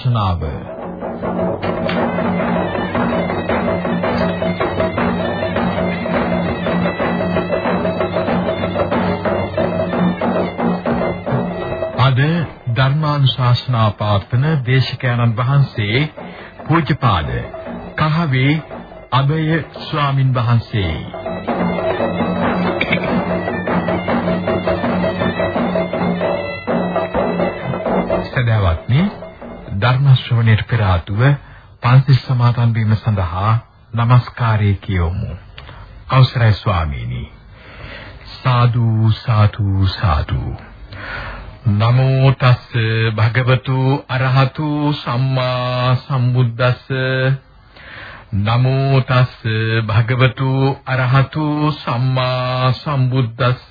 ධර්මානුශාසනාව අද ධර්මානුශාසනා පාත්‍රන දේශකයන්න් වහන්සේ පූජ්‍යපාද කහවේ අබය ස්වාමින් වහන්සේ. ශ්‍රවණයට පෙර ආතුව පන්සිල් සමාදන් වීම සඳහා নমස්කාරය කියවමු අවසරයි ස්වාමීනි. සාදු සාදු සාදු. නමෝ තස් භගවතු අරහතු සම්මා සම්බුද්දස්ස. නමෝ තස් භගවතු අරහතු සම්මා සම්බුද්දස්ස.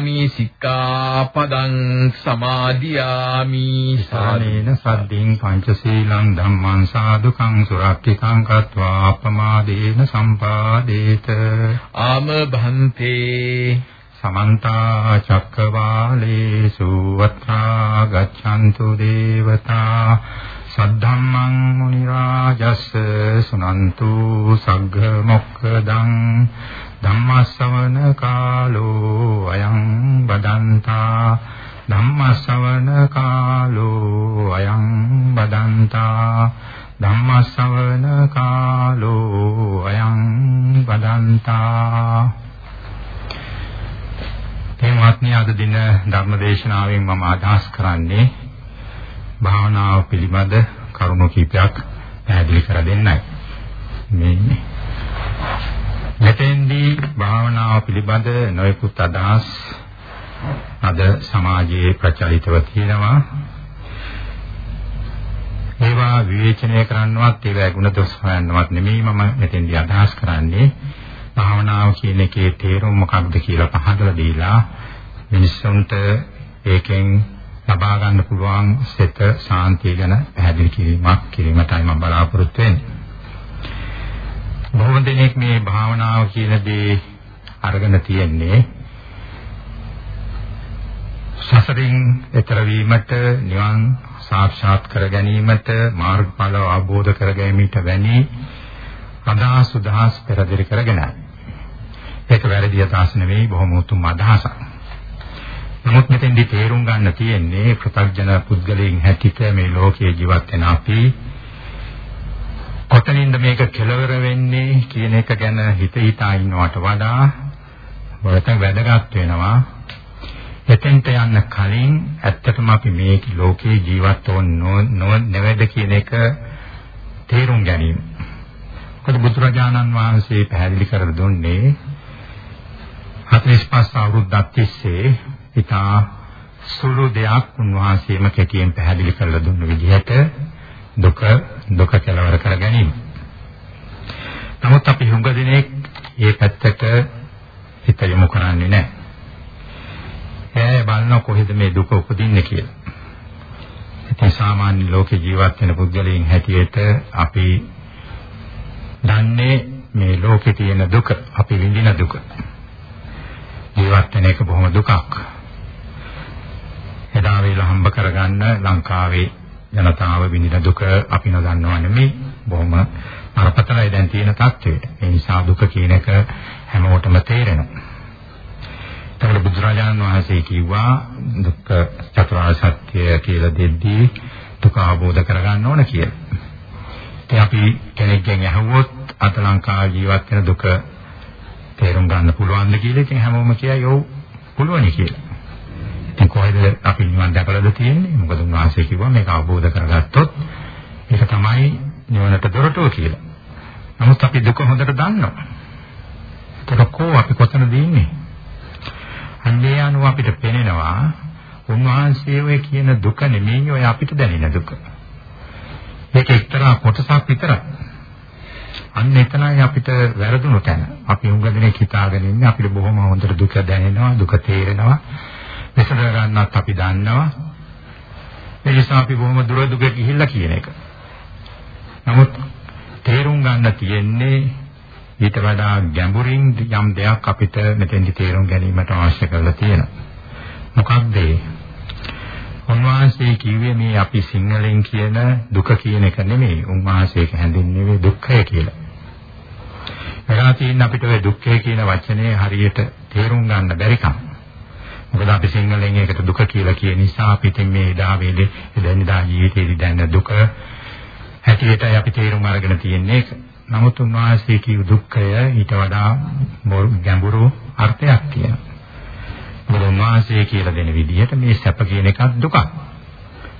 සික්ඛාපදං සමාදියාමි සානේන සද්දින් පංචශීලං ධම්මං සාදුකං සුරක්ඛිතං කତ୍වා අපමාදේන සම්පාදේත. ආම භන්තේ සමන්ත චක්කවාලේසු වත්‍රා ගච්ඡන්තු දේවතා. සද්ධම්මං මුනි රාජස් සුනන්තු සග්ග මොක්ඛදං ධම්මස්සවන කාලෝ අයං බදන්තා. ධම්මස්සවන කාලෝ අයං බදන්තා. ධම්මස්සවන කාලෝ අයං බදන්තා. එහමත්නි අද දින ධර්මදේශනාවෙන් මම අදහස් කරන්නේ භාවනාව පිළිබඳ කරුණු කිහිපයක් පැහැදිලි කර දෙන්නයි. මේ මෙතෙන්දී භාවනාව පිළිබඳ නොයෙකුත් අදහස් අද සමාජයේ ප්‍රචලිතව තියෙනවා. ඒවා විවේචනය කරන්නවත් ඒවා ගුණ දොස් හොයන්නවත් නෙමෙයි මම මෙතෙන්දී අදහස් කරන්නේ. භාවනාව කියන එකේ තේරුම මොකක්ද කියලා පහදලා දීලා මිනිස්සුන්ට ඒකෙන් ලබා ගන්න පුළුවන් සිත ශාන්තිය ගැන පැහැදිලි කිරීමක් කිරීමටයි මම බලාපොරොත්තු වෙන්නේ. බොහෝ දෙනෙක් මේ භාවනාව කියන දේ අරගෙන තියෙන්නේ සසරින් එතර වීමට නිවන් සාක්ෂාත් කර ගැනීමට මාර්ගඵල අවබෝධ කර ගැනීමට වැනි අදහස් උදහස් පෙරදිරි කරගෙනයි. ඒක වැරදි අදහස් නෙවෙයි බොහොම උතුම් අදහසක්. නමුත් මෙතෙන්දි තේරුම් ගන්න තියෙන්නේ පෘථග්ජන පුද්ගලයන් හැටියට මේ ලෝකයේ ජීවත් වෙන අපි කොතනින්ද මේක කෙලවර වෙන්නේ කියන එක ගැන හිත හිතා ඉන්නවට වඩා වලට වැදගත් වෙනවා එතෙන්ට යන්න කලින් ඇත්තටම අපි මේ ලෝකේ ජීවත් නොවද කියන එක තේරුම් ගැනීම. මොකද බුදුරජාණන් වහන්සේ පැහැදිලි කර දුන්නේ 45 අවුරුද්දක් තිස්සේ ඉතා සුළු දෙයක් උන්වහන්සේම කෙටියෙන් පැහැදිලි කරලා දුන්න විදිහට දුක දුක කෙලවර කර ගැනීම. නමුත් අපි හුඟ දිනෙක මේ පැත්තට හිත යොමු කරන්නේ නැහැ. එයා බලන කොහෙද මේ දුක උපදින්නේ කියලා. ඉතින් සාමාන්‍ය ලෝකේ ජීවත් වෙන පුද්ගලයන් හැටියට අපි දන්නේ මේ ලෝකේ තියෙන දුක, අපි විඳින දුක. ජීවත් වෙන එක බොහොම දුකක්. එදා වේල හම්බ කරගන්න ලංකාවේ ජනතාව විඳින දුක අපි නොදන්නව නෙමෙයි. බොහොම අරපතලයි දැන් තියෙන තත්ත්වය. ඒ නිසා දුක කියන එක හැමෝටම තේරෙනවා. එතකොට බුදුරජාණන් වහන්සේ කිව්වා දුක්ඛ චතුරාර්ය සත්‍ය කියලා දෙද්දී දුක අවබෝධ කරගන්න ඕන කියලා. ඉතින් අපි කෙනෙක්ගෙන් අහුවොත් අත ලංකාව ජීවත් වෙන දුක තේරුම් ගන්න පුළුවන්ද කියලා ඉතින් හැමෝම කියයි ඔව් පුළුවනි කියලා. ඉතින් කොහෙද අපි නිවන් දැකලාද තියෙන්නේ? මොකද උන්වහන්සේ කිව්වා මේක අවබෝධ කරගත්තොත් ඒක තමයි නිවනට දොරටුව කියලා. නමුත් අපි දුක හොඳට දන්නවා. ඒක කොහොම අපි කොතනද ඉන්නේ? අන්නේ අනුව අපිට පෙනෙනවා උන්වහන්සේ ඔය කියන දුක නෙමෙයි ඔය අපිට දැනෙන දුක. මේක එක්තරා කොටසක් විතරයි. අන්න එතනයි අපිට වැරදුණු තැන. අපි උඟ දෙනෙක් හිතාගෙන ඉන්නේ අපිට බොහොම හොඳට දුක දැනෙනවා, දුක තේරෙනවා. විසඳ ගන්නත් අපි දන්නවා. ඒ නිසා අපි බොහොම දුර දුක ගිහිල්ලා කියන එක. නමුත් තේරුම් ගන්න තියෙන්නේ ඊට වඩා ගැඹුරින් යම් දෙයක් අපිට මෙතෙන්දි තේරුම් ගැනීමට අවශ්‍ය කරලා තියෙනවා. මොකක්ද ඒ? උන්වහන්සේ කිව්වේ මේ අපි සිංහලෙන් කියන දුක කියන එක නෙමෙයි. උන්වහන්සේක හැඳින්වෙන්නේ දුක්ඛය කියලා. එලා තියෙන අපිට ඔය දුක්ඛය කියන වචනේ හරියට තේරුම් ගන්න බැරිකම. මොකද අපි සිංහලෙන් ඒකට දුක කියලා කියන නිසා අපිට මේ එදා වේලේ එදිනදා ජීවිතේදී දැනෙන දුක හැටියටයි අපි තේරුම් අරගෙන තියෙන්නේ ඒක. නමුත් උන්වහන්සේ කියු දුක්ඛය ඊට වඩා ගැඹුරු අර්ථයක් තියෙනවා. මොකද උන්වහන්සේ කියලා දෙන විදිහට මේ සැප කියන එකක් දුකක්.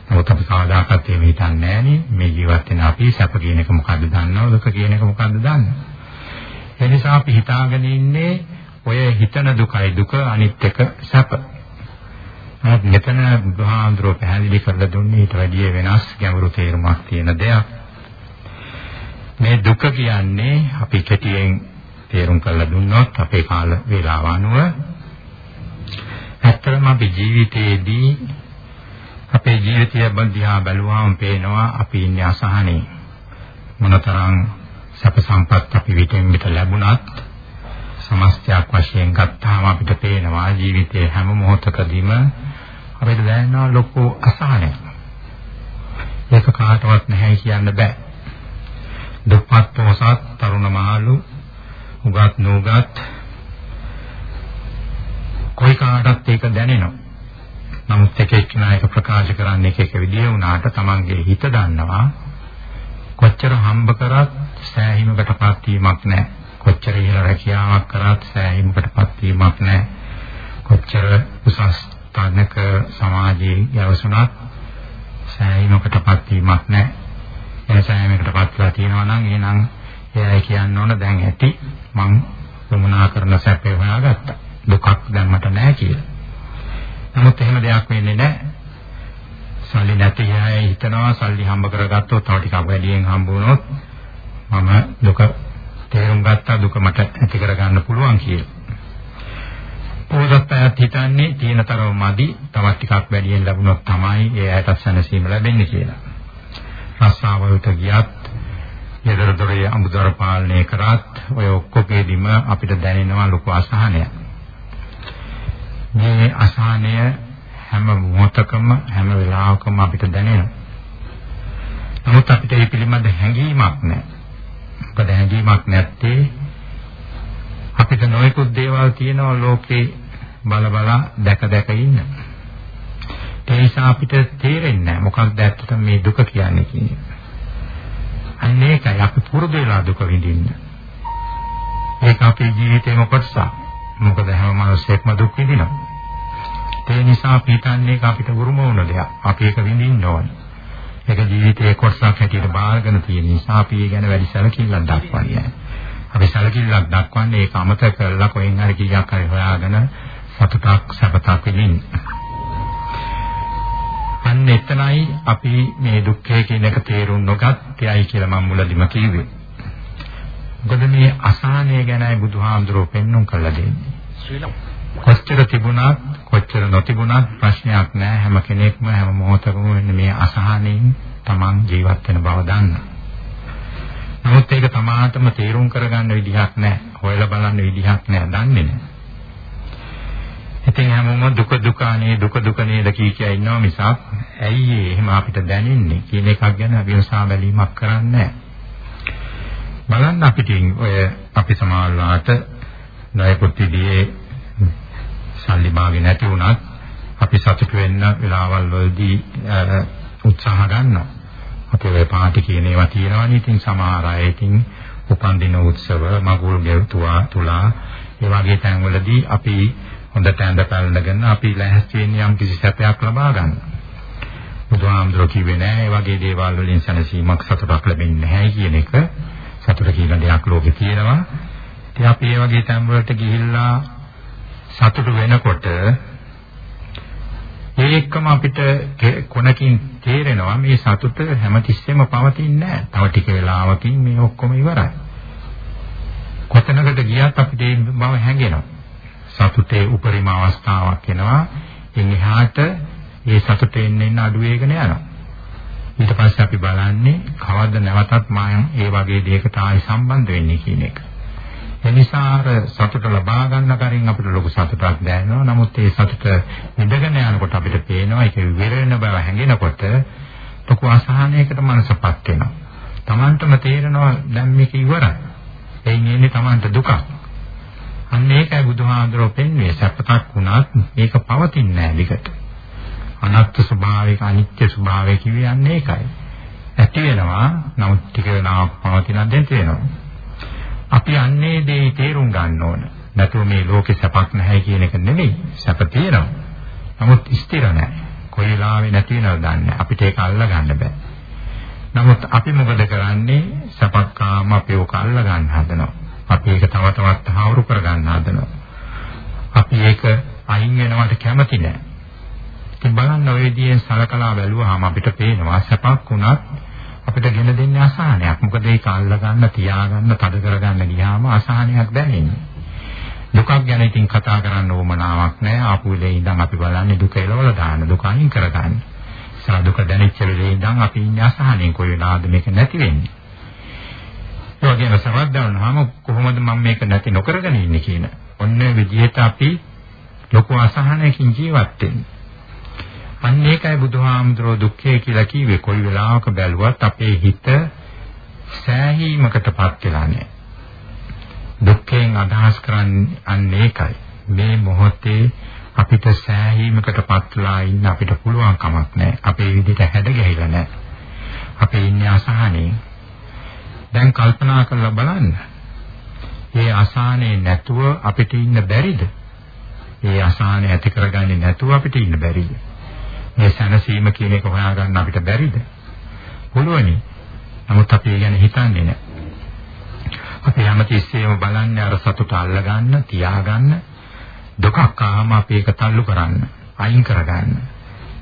නමුත් අපි කවදාකවත් එහෙම හිතන්නේ නැහනේ. මේ ජීවත් වෙන අපි සැප කියන එක මොකද්ද දන්නවද? දුක කියන එක මොකද්ද දන්නවද? ඒ නිසා අපි හිතාගෙන ඉන්නේ ඔය හිතන දුකයි දුක අනිත් එක සැප. නමුත් මෙතන බුදුහාඳුරෝ පැහැදිලි කරලා දුන්නේ ඊට වැඩිය වෙනස් ගැඹුරු තේරුමක් තියෙන දෙයක්. මේ දුක කියන්නේ අපි කෙටියෙන් තේරුම් කරලා දුන්නොත් අපේ කාල වේලාව අනුව ඇත්තටම අපි ජීවිතයේදී අපේ ජීවිතය බඳියා බැලුවාම පේනවා අපි ඉන්නේ අසහනේ මොනතරම් සැප සම්පත් අපි විටින් විට ලැබුණත් සමස්තයක් වශයෙන් ගත්තාම අපිට පේනවා ජීවිතයේ හැම මොහොතකදීම අපිට දැනෙනවා ලොකු අසහනයක්. ඒක කාටවත් නැහැ කියන්න බෑ. දුප්පත් පොසත් තරුණ මහලු උගත් නුගත් කොයි කාටත් ඒක දැනෙනවා. නමුත් එක එක්කෙනා එක ප්‍රකාශ කරන්නේ එක එක විදිය වුණාට Tamange හිත දන්නවා කොච්චර හම්බ කරත් සෑහීමකටපත් වීමක් නැහැ. කොච්චර ඉහළ රැකියාවක් කරත් සෑහීමකටපත් වීමක් නැහැ. කොච්චර උසස් තනක සමාජයේ යවසුණත් සෑහීමකටපත් වීමක් නැහැ. එනිසාමයකටපත් වෙලා තියෙනවා නම් එහෙනම් එයා කියන්න ඕන දැන් ඇති මං වමනා කරන සැපේ හොයාගත්තා. දුකක් දැන් මට නැහැ කියලා. නමුත් එහෙම දෙයක් වෙන්නේ නැහැ. සල්ලි නැති අය හිතනවා සල්ලි හම්බ කරගත්තොත් තව ටිකක් වැඩියෙන් හම්බ වුණොත් මම දුක තේරුම් ගත්තා දුක මට ඇති කරගන්න පුළුවන් කියලා. පොහොසත් අයත් හිතන්නේ තියෙන තරම මදි තවත් ටිකක් වැඩියෙන් ලැබුණොත් තමයි ඒ අයට සැනසීම ලැබෙන්නේ කියලා. රස්සාවලට ගියත් යෙදර දොරේ අමුදොර පාලනය කරත් ඔය ඔක්කොගේදීම අපිට දැනෙනවා ලොකු අසහනයක්. මේ අසහනය හැම මොහොතකම හැම වෙලාවකම අපිට දැනෙනවා. නමුත් අපිට ඒ පිළිබඳ හැඟීමක් නැහැ. මොකද හැඟීමක් නැත්තේ අපිට නොයෙකුත් දේවල් තියෙනවා ලෝකේ බල බල දැක දැක ඉන්න. ඒ නිසා අපිට තේරෙන්නේ නැහැ මොකක්ද ඇත්තට මේ දුක කියන්නේ කියන්නේ. අන්න ඒකයි අපි පුරුදු වෙලා දුක විඳින්න. ඒක අපේ ජීවිතේම කොටසක්. මොකද හැම මිනිසෙක්ම දුක් විඳිනවා. ඒ නිසා පිටන්නේ අපිට උරුම වුණ දෙයක්. අපි ඒක විඳින්න ඕනේ. ඒක ජීවිතයේ කොටසක් හැටියට බාරගෙන තියෙන නිසා අපි ඒ ගැන වැඩි සැලකිල්ලක් දක්වන්නේ නැහැ. අපි සැලකිල්ලක් දක්වන්නේ ඒක අමතක කරලා කොහෙන් හරි කීයක් හරි හොයාගෙන සතුටක් සැපතක් විඳින්න. අන්න එතනයි අපි මේ දුක්ඛය කියන එක තේරුම් නොගත්තේයි කියලා මම මුලදිම කිව්වේ. මොකද මේ අසහනය ගැනයි බුදුහාමුදුරුවෝ පෙන්눔 කළා දෙන්නේ. ශ්‍රී ලංකාව කොච්චර තිබුණත් කොච්චර නොතිබුණත් ප්‍රශ්නයක් නෑ හැම කෙනෙක්ම හැම මොහොතකම වෙන්නේ මේ අසහනෙන් Taman ජීවත් වෙන බව දන්න. නමුත් ඒක තමාටම තේරුම් කරගන්න විදිහක් නෑ. හොයලා බලන්න විදිහක් නෑ. දන්නේ නෑ. ඉතින් හැමෝම දුක දුකානේ දුක දුක නේද කී කිය ඉන්නවා මිසක් ඇයි එහෙම අපිට දැනෙන්නේ කියන එකක් ගැන විමසා බැලීමක් කරන්නේ බලන්න අපිට ඔය අපි සමාජලාට ණයපොත් විදියේ සල්ලි භාගේ නැති වුණත් අපි සතුට වෙන්න වෙලාවල් වලදී උත්සාහ ගන්නවා. අපි ඔය පාටි කියන ඒවා තියෙනවනේ. ඉතින් සමහර අය ඉතින් උපන්දින උත්සව, මගුල් ගෙවතුවා තුලා ඒ වගේ තැන්වලදී අපි හොඳට ඇඳ පැළඳගෙන අපි ලැහැස්ති වෙන්නේ යම් කිසි සැපයක් ලබා ගන්න. බුදුහාමුදුරුවෝ කිව්වේ නෑ ඒ වගේ දේවල් වලින් සැනසීමක් සතුටක් ලැබෙන්නේ නැහැ කියන එක. සතුට කියන දෙයක් ලෝකේ තියෙනවා. ඉතින් අපි මේ වගේ තැන් වලට ගිහිල්ලා සතුටු වෙනකොට ඒකම අපිට කොනකින් තේරෙනවා මේ සතුට හැමතිස්සෙම පවතින්නේ නැහැ. තව ටික වෙලාවකින් මේ ඔක්කොම ඉවරයි. කොතනකට ගියත් අපිට මේ බව හැඟෙනවා. සතුටේ උපරිම අවස්ථාවක් එනවා. එන් එහාට ඒ සතුටෙන් එන්න අඩු වෙගෙන යනවා. ඊට පස්සේ අපි බලන්නේ කවද්ද නැවතත් මායම් ඒ වගේ දෙයකට ආයි සම්බන්ධ වෙන්නේ කියන එක. එනිසා අර සතුට ලබා ගන්න කරින් අපිට ලොකු සතුටක් දැනෙනවා. නමුත් ඒ සතුට ඉඳගෙන යනකොට අපිට පේනවා ඒක විවරණ බව හැඟෙනකොට ලොකු අසහනයකට මනසපත් වෙනවා. Tamanටම තේරෙනවා දැන් මේක ඉවරයි. එයින් එන්නේ Tamanට දුකක්. අන්න ඒකයි බුදුහාඳුරෝ පෙන්වන්නේ සැපතක් වුණත් මේක පවතින්නේ නැහැ විකට. අනත්ත් ස්වභාවික අනිත්‍ය ස්වභාවය කියන්නේ ඒකයි. ඇති වෙනවා නමුත් ටික වෙලාවක් පවතිනක් දැන් තියෙනවා. අපි අන්නේ දේ තේරුම් ගන්න ඕන. නැතුව මේ ලෝකේ සැපක් නැහැ කියන එක නෙමෙයි. සැප තියෙනවා. නමුත් ස්ථිර නැහැ. කොයි වෙලාවෙ නැති වෙනවද දන්නේ අපිට ඒක අල්ල ගන්න බෑ. නමුත් අපි මොකද කරන්නේ? සැපක් කාම අපි ඕක අල්ල ගන්න හදනවා. අපි ඒක තව තවත් හවුරු කර ගන්න හදනවා. අපි ඒක අයින් වෙනවට කැමති නෑ. ඉතින් බලන්න ඔය විදියෙන් සලකලා බැලුවාම අපිට පේනවා සැපක් වුණත් අපිට ගෙන දෙන්නේ අසහනයක්. මොකද ඒක අල්ල ගන්න, තියාගන්න, තද කරගන්න ගියාම අසහනයක් දැනෙන්නේ. දුකක් ගැන ඉතින් කතා කරන්න ඕමනාවක් නැහැ. ආපු වෙලේ ඉඳන් අපි බලන්නේ දුක එලවලා දාන්න, දුක අයින් කරගන්න. සා දුක දැනෙච්ච වෙලේ ඉඳන් අපි ඉන්නේ අසහනෙන් කොයි වෙලාවද මේක නැති වෙන්නේ. ඒ වගේම සමද්දවනහම කොහොමද මම මේක නැති නොකරගෙන ඉන්නේ කියන. ඔන්න විදිහට අපි ලොකු අසහනයකින් ජීවත් වෙන්නේ. අන්න ඒකයි බුදුහාමුදුරෝ දුක්ඛය කියලා කිව්වේ. කොයි වෙලාවක බැලුවත් අපේ හිත සෑහීමකටපත් වෙලා නැහැ. දුක්ඛයෙන් අදහස් කරන්නේ අන්න ඒකයි. මේ මොහොතේ අපිට සෑහීමකටපත් වෙලා ඉන්න අපිට පුළුවන් කමක් නැහැ. අපේ විදිහට හැඩ ගැහිලා නැහැ. අපේ ඉන්නේ අසහනේ. දැන් කල්පනා කරලා බලන්න. මේ අසහනේ නැතුව අපිට ඉන්න බැරිද? මේ අසහනේ ඇති කරගන්නේ නැතුව අපිට ඉන්න බැරිද? මේ සැනසීම කියන එක හොයාගන්න අපිට බැරිද? පුළුවනි. නමුත් අපි ඒ ගැන හිතන්නේ නැහැ. අපි හැමතිස්සෙම බලන්නේ අර සතුට අල්ලගන්න, තියාගන්න, දුකක් ආවම අපි ඒක තල්ලු කරන්න, අයින් කරගන්න.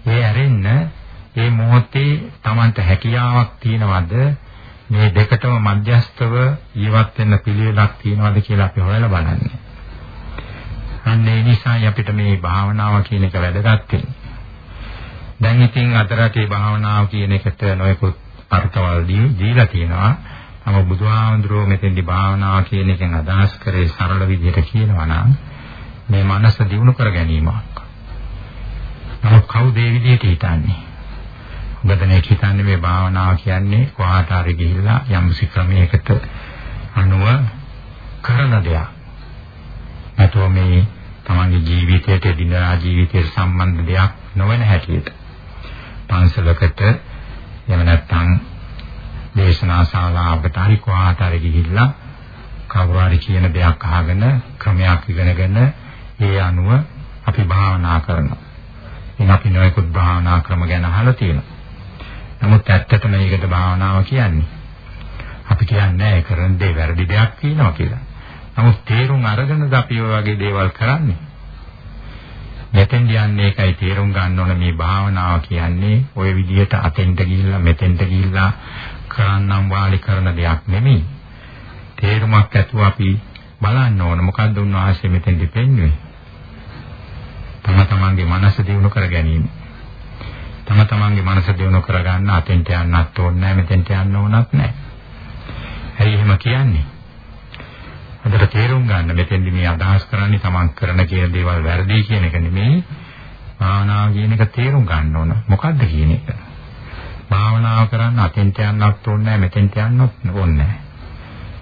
ඒ ඇරෙන්න මේ මොහොතේ Tamanට හැකියාවක් තියනවද මේ දෙකටම මධ්‍යස්තව ජීවත් වෙන්න පිළිවෙලක් තියනවද කියලා අපි හොයලා බලන්නේ. අන්න ඒ නිසායි අපිට මේ භාවනාව කියන එක වැදගත් වෙන්නේ. දැන් ඉතින් අද රටේ භාවනාව කියන එකට නොයෙකුත් අර්ථවල දීලා තියෙනවා. නම බුදුහාමුදුරුවෝ මෙතෙන්දි භාවනාව කියන එකෙන් අදහස් කරේ සරල විදිහට කියනවා නම් මේ මනස දියුණු කර ගැනීමක්. නමුත් කවුද මේ විදිහට හිතන්නේ? ඔබදනේ හිතන්නේ මේ භාවනාව කියන්නේ කොහාට හරි ගිහිල්ලා යම් ක්‍රමයකට අනුව කරන දෙයක්. නැතෝ මේ තමන්ගේ ජීවිතයට දිනදා ජීවිතයට සම්බන්ධ දෙයක් නොවන හැටියට. පන්සලකට එහෙම නැත්නම් දේශනා ශාලාවකට හරි කොහාට හරි ගිහිල්ලා කවුරු හරි කියන දෙයක් අහගෙන ක්‍රමයක් ඉගෙනගෙන ඒ අනුව අපි භාවනා කරනවා. ඉතින් අපි නොයෙකුත් භාවනා ක්‍රම ගැන අහලා තියෙනවා. නමුත් ඇත්තටම මේකට භාවනාව කියන්නේ. අපි කියන්නේ ඒ කරන දේ වැරදි දෙයක් කියනවා කියලා. නමුත් තේරුම් අරගෙනද අපි ඔය වගේ දේවල් කරන්නේ. මෙතෙන් යන්නේ ඒකයි තේරුම් ගන්න ඕන මේ භාවනාව කියන්නේ ඔය විදිහට අතෙන්ට ගිහිල්ලා මෙතෙන්ට ගිහිල්ලා කරන්නම් වාලි කරන දෙයක් නෙමෙයි. තේරුමක් ඇතුව අපි බලන්න ඕන මොකද්ද උන්වහන්සේ මෙතෙන්දි පෙන්වන්නේ. තම තමන්ගේ මනස දියුණු කර ගැනීම. තම තමන්ගේ මනස දියුණු කර ගන්න අතෙන්ට යන්නත් ඕනේ නැහැ මෙතෙන්ට යන්න ඕනත් නැහැ. ඇයි එහෙම කියන්නේ? හොඳට තේරුම් ගන්න මෙතෙන්දි මේ අදහස් කරන්නේ තමන් කරන කියන දේවල් වැරදි කියන එක නෙමෙයි. භාවනාව කියන එක තේරුම් ගන්න ඕන. මොකද්ද කියන එක? භාවනාව කරන්න අතෙන්ට යන්නත් ඕනේ නැහැ මෙතෙන්ට යන්නත් ඕනේ නැහැ.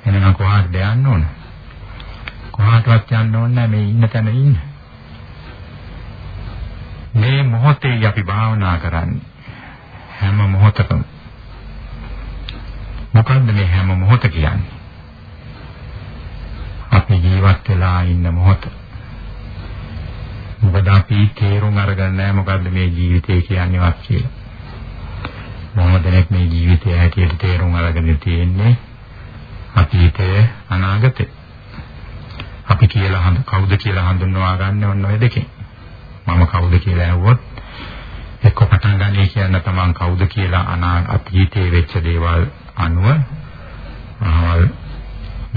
එහෙනම් කොහාටද යන්න ඕන? කොහාටවත් යන්න ඕනේ නැහැ මේ ඉන්න තැන ඉන්න. මේ මොහොතේ අපි භාවනා කරන්නේ හැම මොහොතකම මොකද්ද මේ හැම මොහොත කියන්නේ? අපි ජීවත් වෙලා ඉන්න මොහොත. මොකද අපි තේරුම් අරගන්නේ නැහැ මොකද්ද මේ ජීවිතය කියන්නේවත් කියලා. මොහොම දෙනෙක් මේ ජීවිතය හැටියට තේරුම් අරගෙන තියෙන්නේ අතීතය අනාගතය. අපි කියලා හඳ කවුද කියලා හඳුන්වා ගන්න ඕන ඔය දෙකෙන්. මම කවුද කියලා ඇහුවොත් එක්ක පටන් ගන්නේ කියන තමන් කවුද කියලා අනා අතීතයේ වෙච්ච දේවල් අනුව අහවල්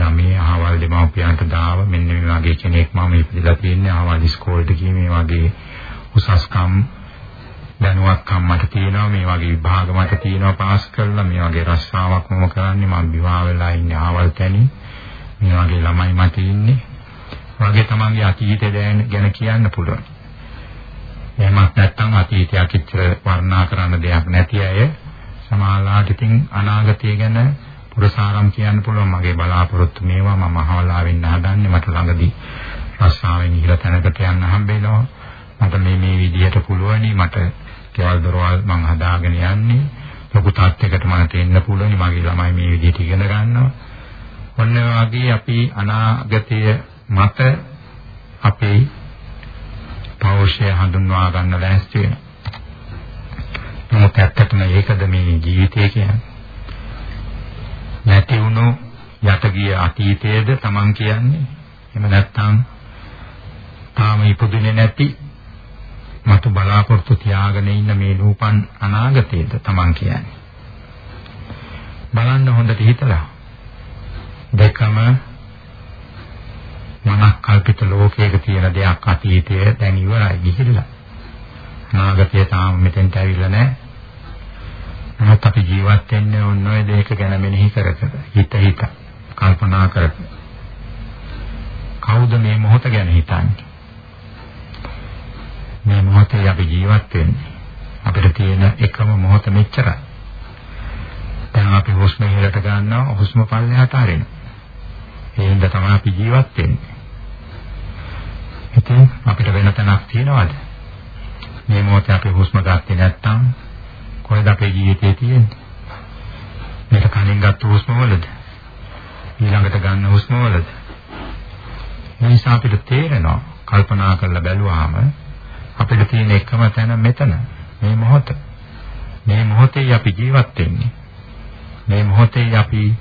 ගමේ අහවල් දෙමව්පියන්ට දාව. මෙන්න මේ වගේ කෙනෙක් මම ඉපදලා තියෙන්නේ. අහවල් ඉස්කෝලේට ගියේ මේ වගේ උසස්කම් දැනුවත්කම් මට තියෙනවා. මේ වගේ විභාග මට තියෙනවා පාස් කරලා. මේ වගේ රස්සාවක් මම කරන්නේ. මම විවාහ වෙලා ඉන්නේ අහවල් තැනින්. මේ වගේ ළමයි මට ඉන්නේ. වගේ තමන්ගේ අතීතය ගැන කියන්න පුළුවන්. එහෙමත් නැත්නම් අතීතයක් ඉච්චර වර්ණනා කරන්න දෙයක් නැති අය සමාලාට ඉතින් අනාගතය ගැන පුරසාරම් කියන්න පුළුවන් මගේ බලාපොරොත්තු මේවා මම අහවලා වෙන්න හදන්නේ මට ළඟදී රස්සාවෙන් ඉහළ තැනකට යන්න හම්බෙනවා මට මේ මේ විදිහට පුළුවනි මට කෙවල් දොරවල් මං හදාගෙන යන්නේ ලොකු තාත්තයකට මට එන්න පුළුවනි මගේ ළමයි මේ විදිහට ඉගෙන ගන්නවා ඔන්න වගේ අපි අනාගතය මත අපේ පෞෂය හඳුන්වා ගන්න ලෑස්ති වෙනවා. නමුත් ඇත්තටම ඒකද මේ ජීවිතය කියන්නේ? නැති වුණු යට ගිය අතීතයේද Taman කියන්නේ? එහෙම නැත්නම් තාම ඉපදුනේ නැති මතු බලාපොරොත්තු තියාගෙන ඉන්න මේ නූපන් අනාගතයේද Taman කියන්නේ? බලන්න හොඳට හිතලා දෙකම මනක් කල්පිත ලෝකයක තියෙන දෙයක් අතීතය දැන් ඉවරයි ගිහිල්ලා. අනාගතය තාම මෙතෙන්ට ඇවිල්ලා නැහැ. නමුත් අපි ජීවත් වෙන්නේ ඔන්න ඔය දෙයක ගැන මෙනෙහි කර කර හිත හිත කල්පනා කර කවුද මේ මොහොත ගැන හිතන්නේ? මේ මොහොතේ අපි ජීවත් වෙන්නේ. අපිට තියෙන එකම මොහොත මෙච්චරයි. දැන් අපි හුස්ම ඉහළට ගන්නවා හුස්ම පල්ලෙහාට ආරිනවා. ඒ හින්දා තමයි අපි ජීවත් වෙන්නේ. ඉතින් අපිට වෙන තැනක් තියනවද? මේ මොහොතේ අපි හුස්ම ගත්තේ නැත්නම් කොහෙද අපේ ජීවිතේ තියෙන්නේ? මේක කලින් ගත්ත හුස්ම වලද? ඊළඟට ගන්න හුස්ම වලද? මේ නිසා අපිට තේරෙනවා කල්පනා කරලා බැලුවාම අපිට තියෙන එකම තැන මෙතන මේ මොහොත. මේ මොහොතේ අපි ජීවත් වෙන්නේ. මේ මොහොතේ අපි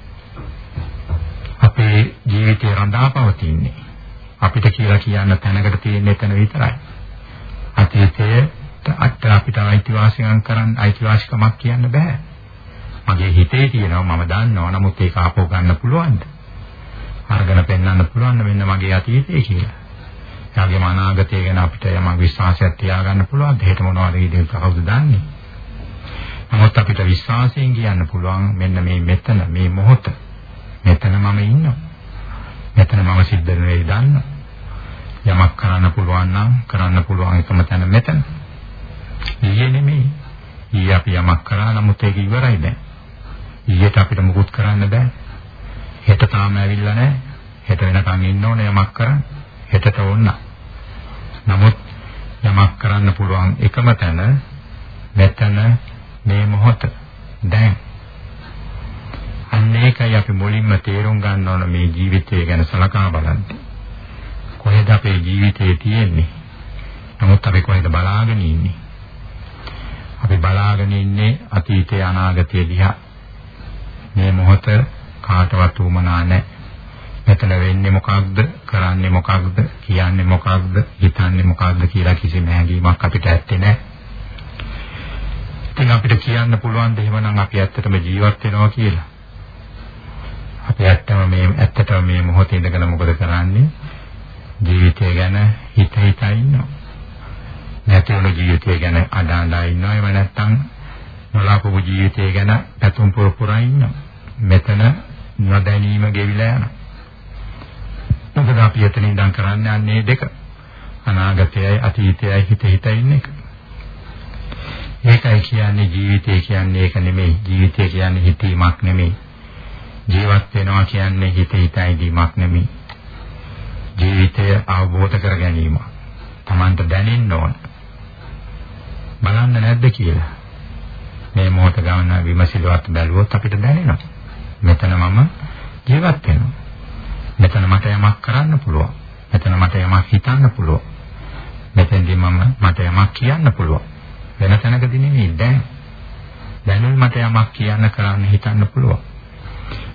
අපේ ජීවිතය රඳා පවතින්නේ. අපිට කියලා කියන්න තැනකට තියෙන එතන විතරයි. අතීතයට අත් අපිට අයිතිවාසිකම් කරන්න අයිතිවාසිකමක් කියන්න බෑ. මගේ හිතේ තියෙනවා මම දන්නවා නමුත් ඒක ආපහු ගන්න පුළුවන්ද? අරගෙන පෙන්වන්න පුළුවන් මෙන්න මගේ අතීතය කියලා. එයාගේ අනාගතය ගැන අපිට යමක් විශ්වාසයක් තියාගන්න පුළුවන්. දෙහෙට මොනවද වේදේ කවුද දන්නේ? නමුත් අපිට විශ්වාසයෙන් කියන්න පුළුවන් මෙන්න මේ මෙතන මේ මොහොත මෙතන මම ඉන්නවා. මෙතන මම සිද්ධ වෙන්නේ දන්නවා. යමක් කරන්න පුළුවන් නම් කරන්න පුළුවන් එකම තැන මෙතන. ඊයේ නෙමෙයි. ඊයේ අපි යමක් කරා නමුත් ඒක ඉවරයි දැන්. ඊයට අපිට මුකුත් කරන්න බෑ. හෙට තාම ඇවිල්ලා නැහැ. හෙට වෙනකන් ඉන්න ඕනේ යමක් කරන්න. හෙටට ඕන. නමුත් යමක් කරන්න පුළුවන් එකම තැන මෙතන මේ මොහොත දැන් අන්න ඒකයි අපි මුලින්ම තේරුම් ගන්න ඕන මේ ජීවිතය ගැන සලකා බලන්න. කොහෙද අපේ ජීවිතය තියෙන්නේ? නමුත් අපි කොහෙද බලාගෙන ඉන්නේ? අපි බලාගෙන ඉන්නේ අතීතය අනාගතය දිහා. මේ මොහොත කාටවත් උමනා නැහැ. මෙතන වෙන්නේ මොකක්ද කරන්නේ මොකක්ද කියන්නේ මොකක්ද හිතන්නේ මොකක්ද කියලා කිසිම හැඟීමක් අපිට ඇත්තේ නැහැ. ඉතින් අපිට කියන්න පුළුවන් ද එහෙමනම් අපි ඇත්තටම ජීවත් වෙනවා කියලා. අපි ඇත්තම මේ ඇත්තටම මේ මොහොතේ ඉඳගෙන මොකද කරන්නේ? ජීවිතය ගැන හිත හිතා ඉන්නවා. නැති වුණු ජීවිතය ගැන අඬා ඉන්නවා. එහෙම නැත්නම් නොලාපු ජීවිතය ගැන පැතුම් පුර පුරා ඉන්නවා. මෙතන නොදැනීම ගෙවිලා යනවා. මොකද අපි එතන ඉඳන් කරන්නේ අන්නේ දෙක. අනාගතයයි අතීතයයි හිත හිත ඉන්න එක. ඒකයි කියන්නේ ජීවිතය කියන්නේ ඒක නෙමෙයි. ජීවිතය කියන්නේ හිතීමක් නෙමෙයි. ජීවත් වෙනවා කියන්නේ හිත හිතයි දීමක් නෙමෙයි. ජීවිතය අවබෝධ කර ගැනීම. Tamanට දැනෙන්න ඕන. බලන්න නැද්ද කියලා. මේ මොහොත ගමන විමසිලවත් බැලුවොත් අපිට දැනෙනවා. මෙතන මම ජීවත් වෙනවා. මෙතන මට යමක් කරන්න පුළුවන්. මෙතන මට යමක් හිතන්න පුළුවන්. මෙතෙන්දී මම මට යමක් කියන්න පුළුවන්. වෙන තැනකදී නෙමෙයි දැන්. දැනුයි මට යමක් කියන්න කරන්න හිතන්න පුළුවන්.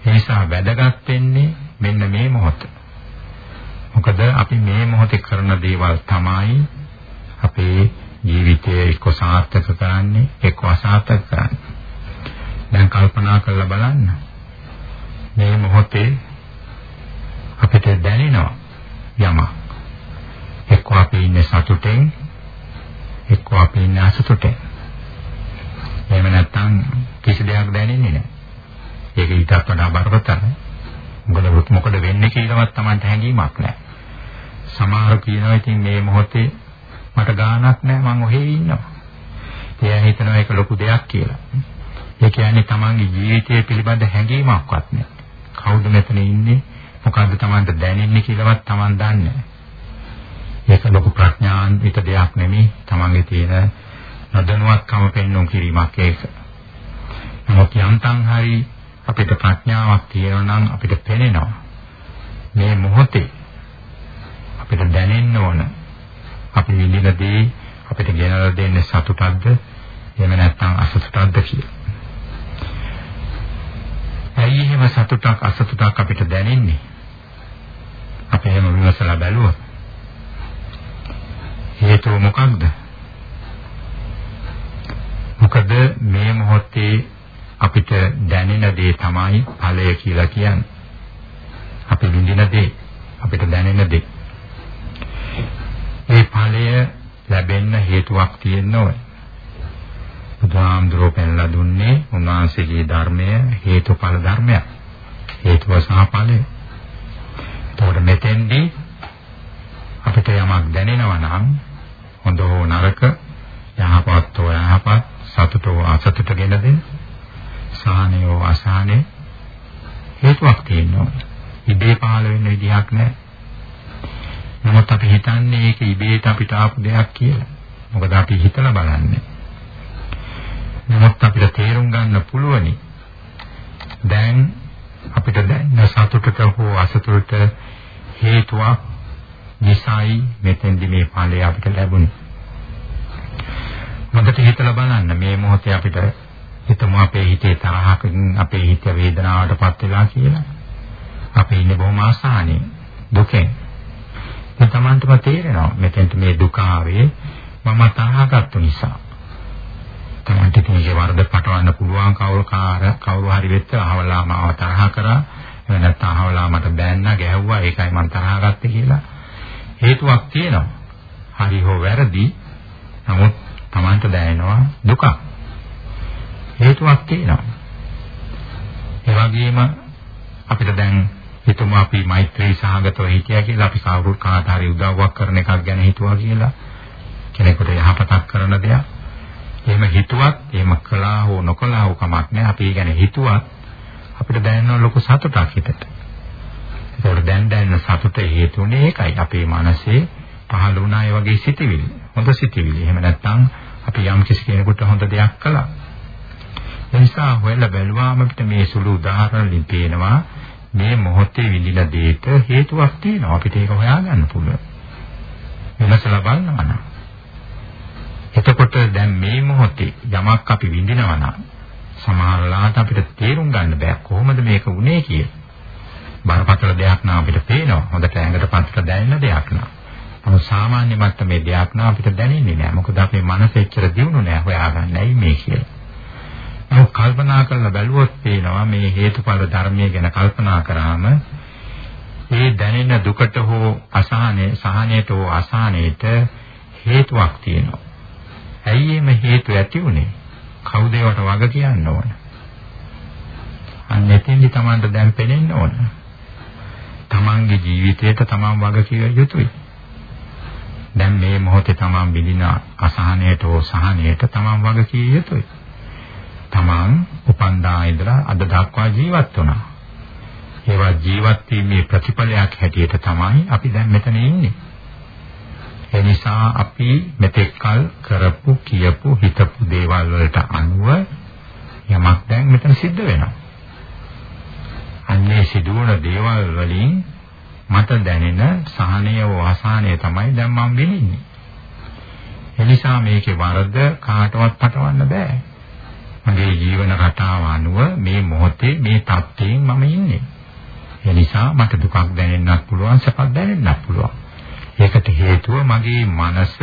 ඒ නිසා වැදගත් වෙන්නේ මෙන්න මේ මොහොත. මොකද අපි මේ මොහොතේ කරන දේවල් තමයි අපේ ජීවිතය එක්ක සාර්ථක කරන්නේ එක්ක අසාර්ථක කරන්නේ. දැන් කල්පනා කරලා බලන්න. මේ මොහොතේ අපිට දැනෙනවා යමක්. එක්ක අපි ඉන්නේ සතුටෙන් එක්ක අපි ඉන්නේ අසතුටෙන්. එහෙම නැත්නම් කිසි දෙයක් දැනෙන්නේ නැහැ. ඒක ඊටත් වඩා බරපතලයි. මොකද මොකද වෙන්නේ කියලාවත් Tamanට හැඟීමක් නැහැ. සමහර කියනවා ඉතින් මේ මොහොතේ මට ගාණක් නැහැ මං ඔහේ ඉන්නවා. එයා හිතනවා ඒක ලොකු දෙයක් කියලා. ඒ කියන්නේ Tamanගේ ජීවිතය පිළිබඳ හැඟීමක්වත් නැහැ. කවුද මෙතන ඉන්නේ? මොකද්ද Tamanට දැනෙන්නේ කියලාවත් Taman දන්නේ නැහැ. ඒක ලොකු ප්‍රඥාන්විත දෙයක් නෙමෙයි. Tamanගේ තියෙන නොදැනුවත්කම පෙන්වුම් කිරීමක් ඒක. නමුත් යන්තම් හරි අපිට ප්‍රඥාවක් තියෙනවා නම් අපිට පෙනෙනවා. මේ මොහොතේ අපිට දැනෙන්න ඕන අපි විඳින දේ අපිට ගෙනලා දෙන්නේ සතුටක්ද එහෙම නැත්නම් අසතුටක්ද කියලා. ඇයි එහෙම සතුටක් අසතුටක් අපිට දැනෙන්නේ? අපි එහෙම විමසලා බැලුවොත් හේතුව මොකක්ද? මොකද මේ මොහොතේ අපිට දැනෙන දේ තමයි ඵලය කියලා කියන්නේ. අපි විඳින දේ අපිට දැනෙන දේ. ඒ ඵලය ලැබෙන්න හේතුවක් තියෙන්න ඕනේ. බුදුහාමුදුරුවෝ පෙන්ලා දුන්නේ උන්වහන්සේගේ ධර්මය හේතුඵල ධර්මයක්. හේතුව සහ ඵලය. එතකොට මෙතෙන්දී අපිට යමක් දැනෙනවා නම් හොඳ හෝ නරක යහපත් හෝ යහපත් සතුට හෝ අසතුට ගැන දෙන්න සාහනයෝ අසහනේ හේතුවක් තියෙනවා. ඉබේ පහළ වෙන්න විදිහක් නැහැ. නමුත් අපි හිතන්නේ ඒක ඉබේට අපිට ආපු දෙයක් කියලා. මොකද අපි හිතලා බලන්නේ. නමුත් අපිට තේරුම් ගන්න පුළුවනි. දැන් අපිට දැන් සතුටට හෝ අසතුටට හේතුවක් නිසායි මෙතෙන්දි මේ ඵලය අපිට ලැබුණේ. මොකද හිතලා බලන්න මේ මොහොතේ අපිට හිතමු අපේ හිතේ තරහකින් අපේ හිත වේදනාවටපත් වෙලා කියලා. අපි ඉන්නේ බොහොම ආසානේ දුකෙන්. ඒ තමන්ටම තේරෙනවා මෙතෙන්ට මේ දුක ආවේ මම තරහගත්තු නිසා. තමන්ට මේකේ වරද පටවන්න පුළුවන් කවුරු කාර කවුරු හරි වෙච්ච අහවලා මාව තරහ කරා. එහෙම නැත්නම් අහවලා මට බෑන්න ගැහුවා ඒකයි මම තරහ ගත්තේ කියලා. හේතුවක් තියෙනවා. හරි හෝ වැරදි. නමුත් තමන්ට දැනෙනවා දුකක්. හේතුවක් තියෙනවා. ඒ වගේම අපිට දැන් හිතමු අපි මෛත්‍රී සහගතව හිටියා කියලා අපි කවුරුත් කාට හරි උදව්වක් කරන එකක් ගැන හිතුවා කියලා කෙනෙකුට යහපතක් කරන දෙයක්. එහෙම හිතුවත් එහෙම කළා හෝ නොකළා හෝ කමක් නැහැ. අපි ඒ ගැන හිතුවත් අපිට දැනෙන ලොකු සතුටක් හිතට. ඒකට දැන් දැනෙන සතුට හේතුනේ ඒකයි. අපේ මනසේ පහළ වුණා ඒ වගේ සිතිවිලි. හොඳ සිතිවිලි. එහෙම නැත්නම් අපි යම් කිසි කෙනෙකුට හොඳ දෙයක් කළා. නිසා හොයලා බැලුවාම අපිට මේ සුළු උදාහරණ වලින් පේනවා මේ මොහොතේ විඳින දෙයට හේතුවක් තියෙනවා. අපිට ඒක හොයාගන්න පුළුවන්. විමසලා බලනවා නම්. එතකොට දැන් මේ මොහොතේ යමක් අපි විඳිනවා නම් සමහරලාට අපිට තේරුම් ගන්න බෑ කොහොමද මේක වුනේ කියලා. බරපතල දෙයක් නම් අපිට පේනවා. හොඳට ඇඟට පස්සට දැනෙන දෙයක් නම්. නමුත් සාමාන්‍ය මට්ටමේ දෙයක් නම් අපිට දැනෙන්නේ නෑ. මොකද අපේ මනස එච්චර දියුණු නෑ හොයාගන්න ඇයි මේ කියලා. නමුත් කල්පනා කරලා බැලුවොත් පේනවා මේ හේතුඵල ධර්මයේ ගැන කල්පනා කරාම ඒ දැනෙන දුකට හෝ අසහනේ සහනයට හෝ අසහනයට හේතුවක් තියෙනවා. ඇයි මේ හේතු ඇති උනේ? කවුද ඒවට වග කියන්න ඕන? අන්න එතෙන්දි Tamanට දැන් පෙනෙන්න ඕන. Tamanගේ ජීවිතයට Taman වග කිය යුතුයි. දැන් මේ මොහොතේ Taman විඳින අසහනයට හෝ සහනයට Taman වග කිය යුතුයි. Taman උපන්දා ඉඳලා අද දක්වා ජීවත් වුණා. ඒවා ජීවත් වීමේ ප්‍රතිඵලයක් හැටියට තමයි අපි දැන් මෙතන ඉන්නේ. ඒ නිසා අපි මෙතෙක්කල් කරපු කියපු හිතපු දේවල් වලට අනුව යමක් දැන් මෙතන සිද්ධ වෙනවා. අන්නේ සිදුවන දේවල් වලින් මට දැනෙන සහනය වාසානය තමයි දැන් මම විඳින්නේ. එනිසා මේකේ වරද කාටවත් පටවන්න බෑ. මගේ ජීවන රටාව අනුව මේ මොහොතේ මේ තත්ත්වයෙන් මම ඉන්නේ. එනිසා මට දුකක් දැනෙන්නත් පුළුවන් සැපක් දැනෙන්නත් පුළුවන්. ඒකට හේතුව මගේ මනස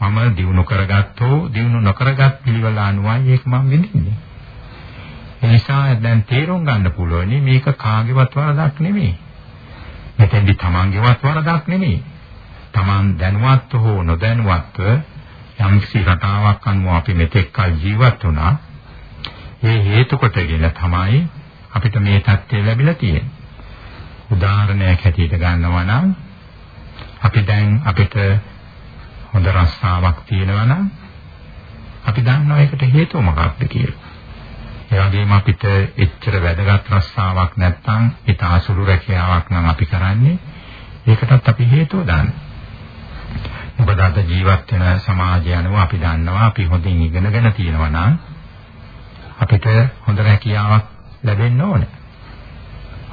මම දිනු කරගත්තෝ දිනු නොකරගත් පිළිවෙල අනුවයි ඒක මම විඳින්නේ. එනිසා දැන් තේරුම් ගන්න පුළුවනි මේක කාගේවත් වරදක් නෙමෙයි. මෙතෙන්දි තමන්ගේවත් වරදක් නෙමෙයි. තමන් දැනුවත් හෝ නොදැනුවත්ව යම්කිසි රටාවක් අනුව අපි මෙතෙක් කල ජීවත් වුණා. ඒ හේතු කොටගෙන තමයි අපිට මේ தත්ත්වය ලැබිලා තියෙන්නේ. උදාහරණයක් හැටියට ගන්නවා නම් අපි දැන් අපිට හොඳ රස්සාවක් තියෙනවා නම් අපි දන්නවා ඒකට හේතුව මොකක්ද කියලා. ඒ වගේම අපිට එච්චර වැදගත් රස්සාවක් නැත්නම් ඊට අසුරු රැකියාවක් නම් අපි කරන්නේ ඒකටත් අපි හේතුව දාන්නේ. මොකද අද ජීවත් වෙන සමාජය අනුව අපි දන්නවා අපි හොඳින් ඉගෙනගෙන තියෙනවා නම් අපිට හොඳ රැකියාවක් ලැබෙන්න ඕනේ.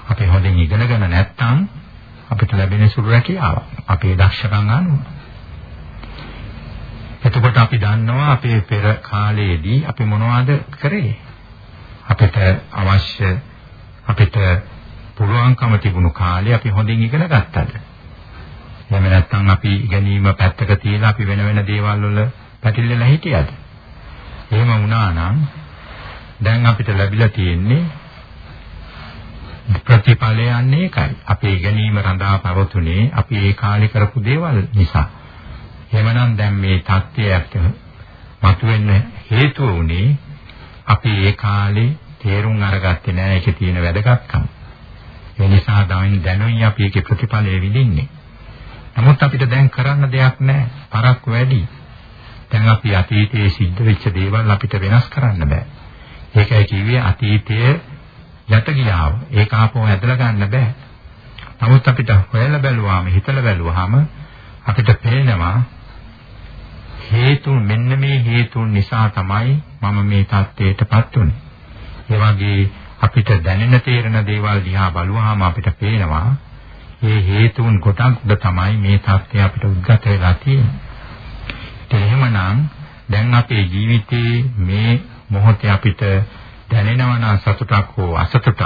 අපි හොඳින් ඉගෙනගෙන නැත්නම් අපිට ලැබෙන සුළු රැකියාවක් අපේ දක්ෂකම් අනුව. එතකොට අපි දන්නවා අපේ පෙර කාලයේදී අපි මොනවද කරේ? අපිට අවශ්‍ය අපිට පුළුවන්කම තිබුණු කාලේ අපි හොඳින් ඉගෙන ගත්තද? එහෙම නැත්නම් අපි ඉගෙනීම පැත්තක තියලා අපි වෙන වෙන දේවල් වල පැටලෙලා හිටියද? එහෙම වුණා නම් දැන් අපිට ලැබිලා තියෙන්නේ ප්‍රතිඵලය යන්නේ ඒකයි. අපේ ඉගෙනීම රඳා පවතුනේ අපි ඒ කාලේ කරපු දේවල් නිසා. එහෙමනම් දැන් මේ தත්ත්වයට මතුවෙන්න හේතුව උනේ අපි ඒ කාලේ තේරුම් අරගත්තේ නැහැ ඒකේ තියෙන වැදගත්කම. ඒ නිසා දැන් දැනුයි අපි ඒකේ ප්‍රතිඵලය විඳින්නේ. නමුත් අපිට දැන් කරන්න දෙයක් නැහැ. පරක් වැඩි. දැන් අපි අතීතයේ සිද්ධ වෙච්ච දේවල් අපිට වෙනස් කරන්න බෑ. ඒකයි කිව්වේ අතීතයේ යට ගියාව. ඒක ආපහු ඇදලා ගන්න බෑ. නමුත් අපිට හොයලා බැලුවාම හිතලා බැලුවාම අපිට පේනවා හේතුන් මෙන්න මේ හේතුන් නිසා තමයි මම මේ தත්ත්වයටපත් උනේ. ඒ වගේ අපිට දැනෙන තේරෙන දේවල් දිහා බලුවාම අපිට පේනවා මේ හේතුන් කොටක් උඩ තමයි මේ தත්ත්වය අපිට උද්ගත වෙලා තියෙන්නේ. එහෙමනම් දැන් අපේ ජීවිතේ මේ මොහොතේ අපිට දැනෙනවා නම් සතුටක් හෝ අසතුටක්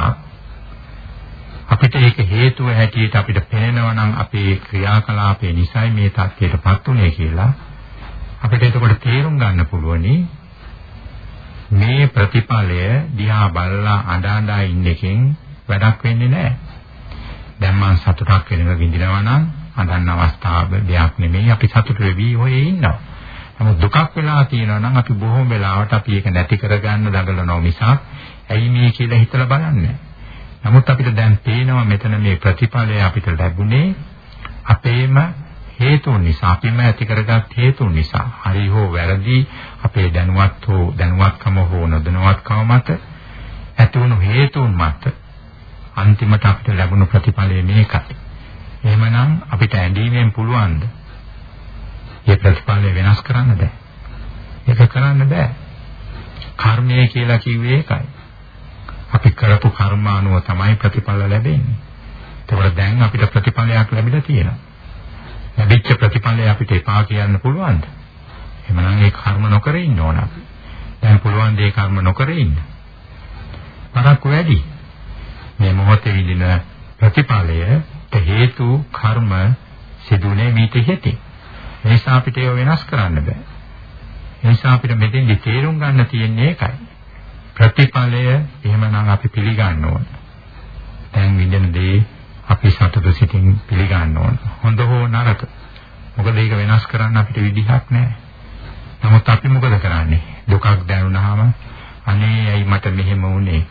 අපිට ඒක හේතුව හැටියට අපිට පේනවා නම් අපේ ක්‍රියාකලාපේ නිසයි මේ தත්ත්වයටපත් උනේ කියලා අපිට එතකොට තේරුම් ගන්න පුළුවනි මේ ප්‍රතිඵලය දිහා බලලා අඬ අඬා ඉන්න එකෙන් වැඩක් වෙන්නේ නැහැ. දැන් මම සතුටක් වෙනව විඳිනවා නම් අඬන්න අවස්ථාව දෙයක් නෙමෙයි අපි සතුට වෙවි ඔය ඉන්නවා. නමුත් දුකක් වෙලා තියෙනවා නම් අපි බොහෝ වෙලාවට අපි ඒක නැති කරගන්න දඟලනවා මිසක් ඇයි මේ කියලා හිතලා බලන්නේ. නමුත් අපිට දැන් පේනවා මෙතන මේ ප්‍රතිඵලය අපිට ලැබුණේ අපේම හේතුන් නිසා අපිම ඇති කරගත් හේතුන් නිසා හරි හෝ වැරදි අපේ දැනුවත් හෝ දැනුවත්කම හෝ නොදැනුවත්කම මත ඇති වුණු හේතුන් මත අන්තිමට අපිට ලැබුණු ප්‍රතිඵලය මේකයි. එහෙමනම් අපිට ඇඳීමෙන් පුළුවන්ද? මේ ප්‍රතිඵලය වෙනස් කරන්න බෑ. ඒක කරන්න බෑ. කර්මය කියලා කිව්වේ ඒකයි. අපි කරපු කර්ම අනුව තමයි ප්‍රතිඵල ලැබෙන්නේ. ඒතකොට දැන් අපිට ප්‍රතිඵලයක් ලැබිලා තියෙනවා. ලැබිච්ච ප්‍රතිඵලය අපිට එපා කියන්න පුළුවන්ද? එහෙමනම් ඒ කර්ම නොකර ඉන්න ඕන අපි. දැන් පුළුවන් දේ කර්ම නොකර ඉන්න. පරක්කු වැඩි. මේ මොහොතේ විඳින ප්‍රතිඵලය හේතු කර්ම සිදුනේ මීට හිතේ. ඒ නිසා අපිට ඒව වෙනස් කරන්න බෑ. ඒ නිසා අපිට මෙතෙන්දි තේරුම් ගන්න තියෙන්නේ ඒකයි. ප්‍රතිඵලය එහෙමනම් අපි පිළිගන්න ඕන. දැන් විඳින දේ අපි සතුට සිතින් පිළිගන්න ඕන. හොඳ හෝ නරක. මොකද ඒක වෙනස් කරන්න අපිට විදිහක් නැහැ. නමුත් අපි මොකද කරන්නේ? දුකක් දැනුණාම අනේ ඇයි මට මෙහෙම වුනේ?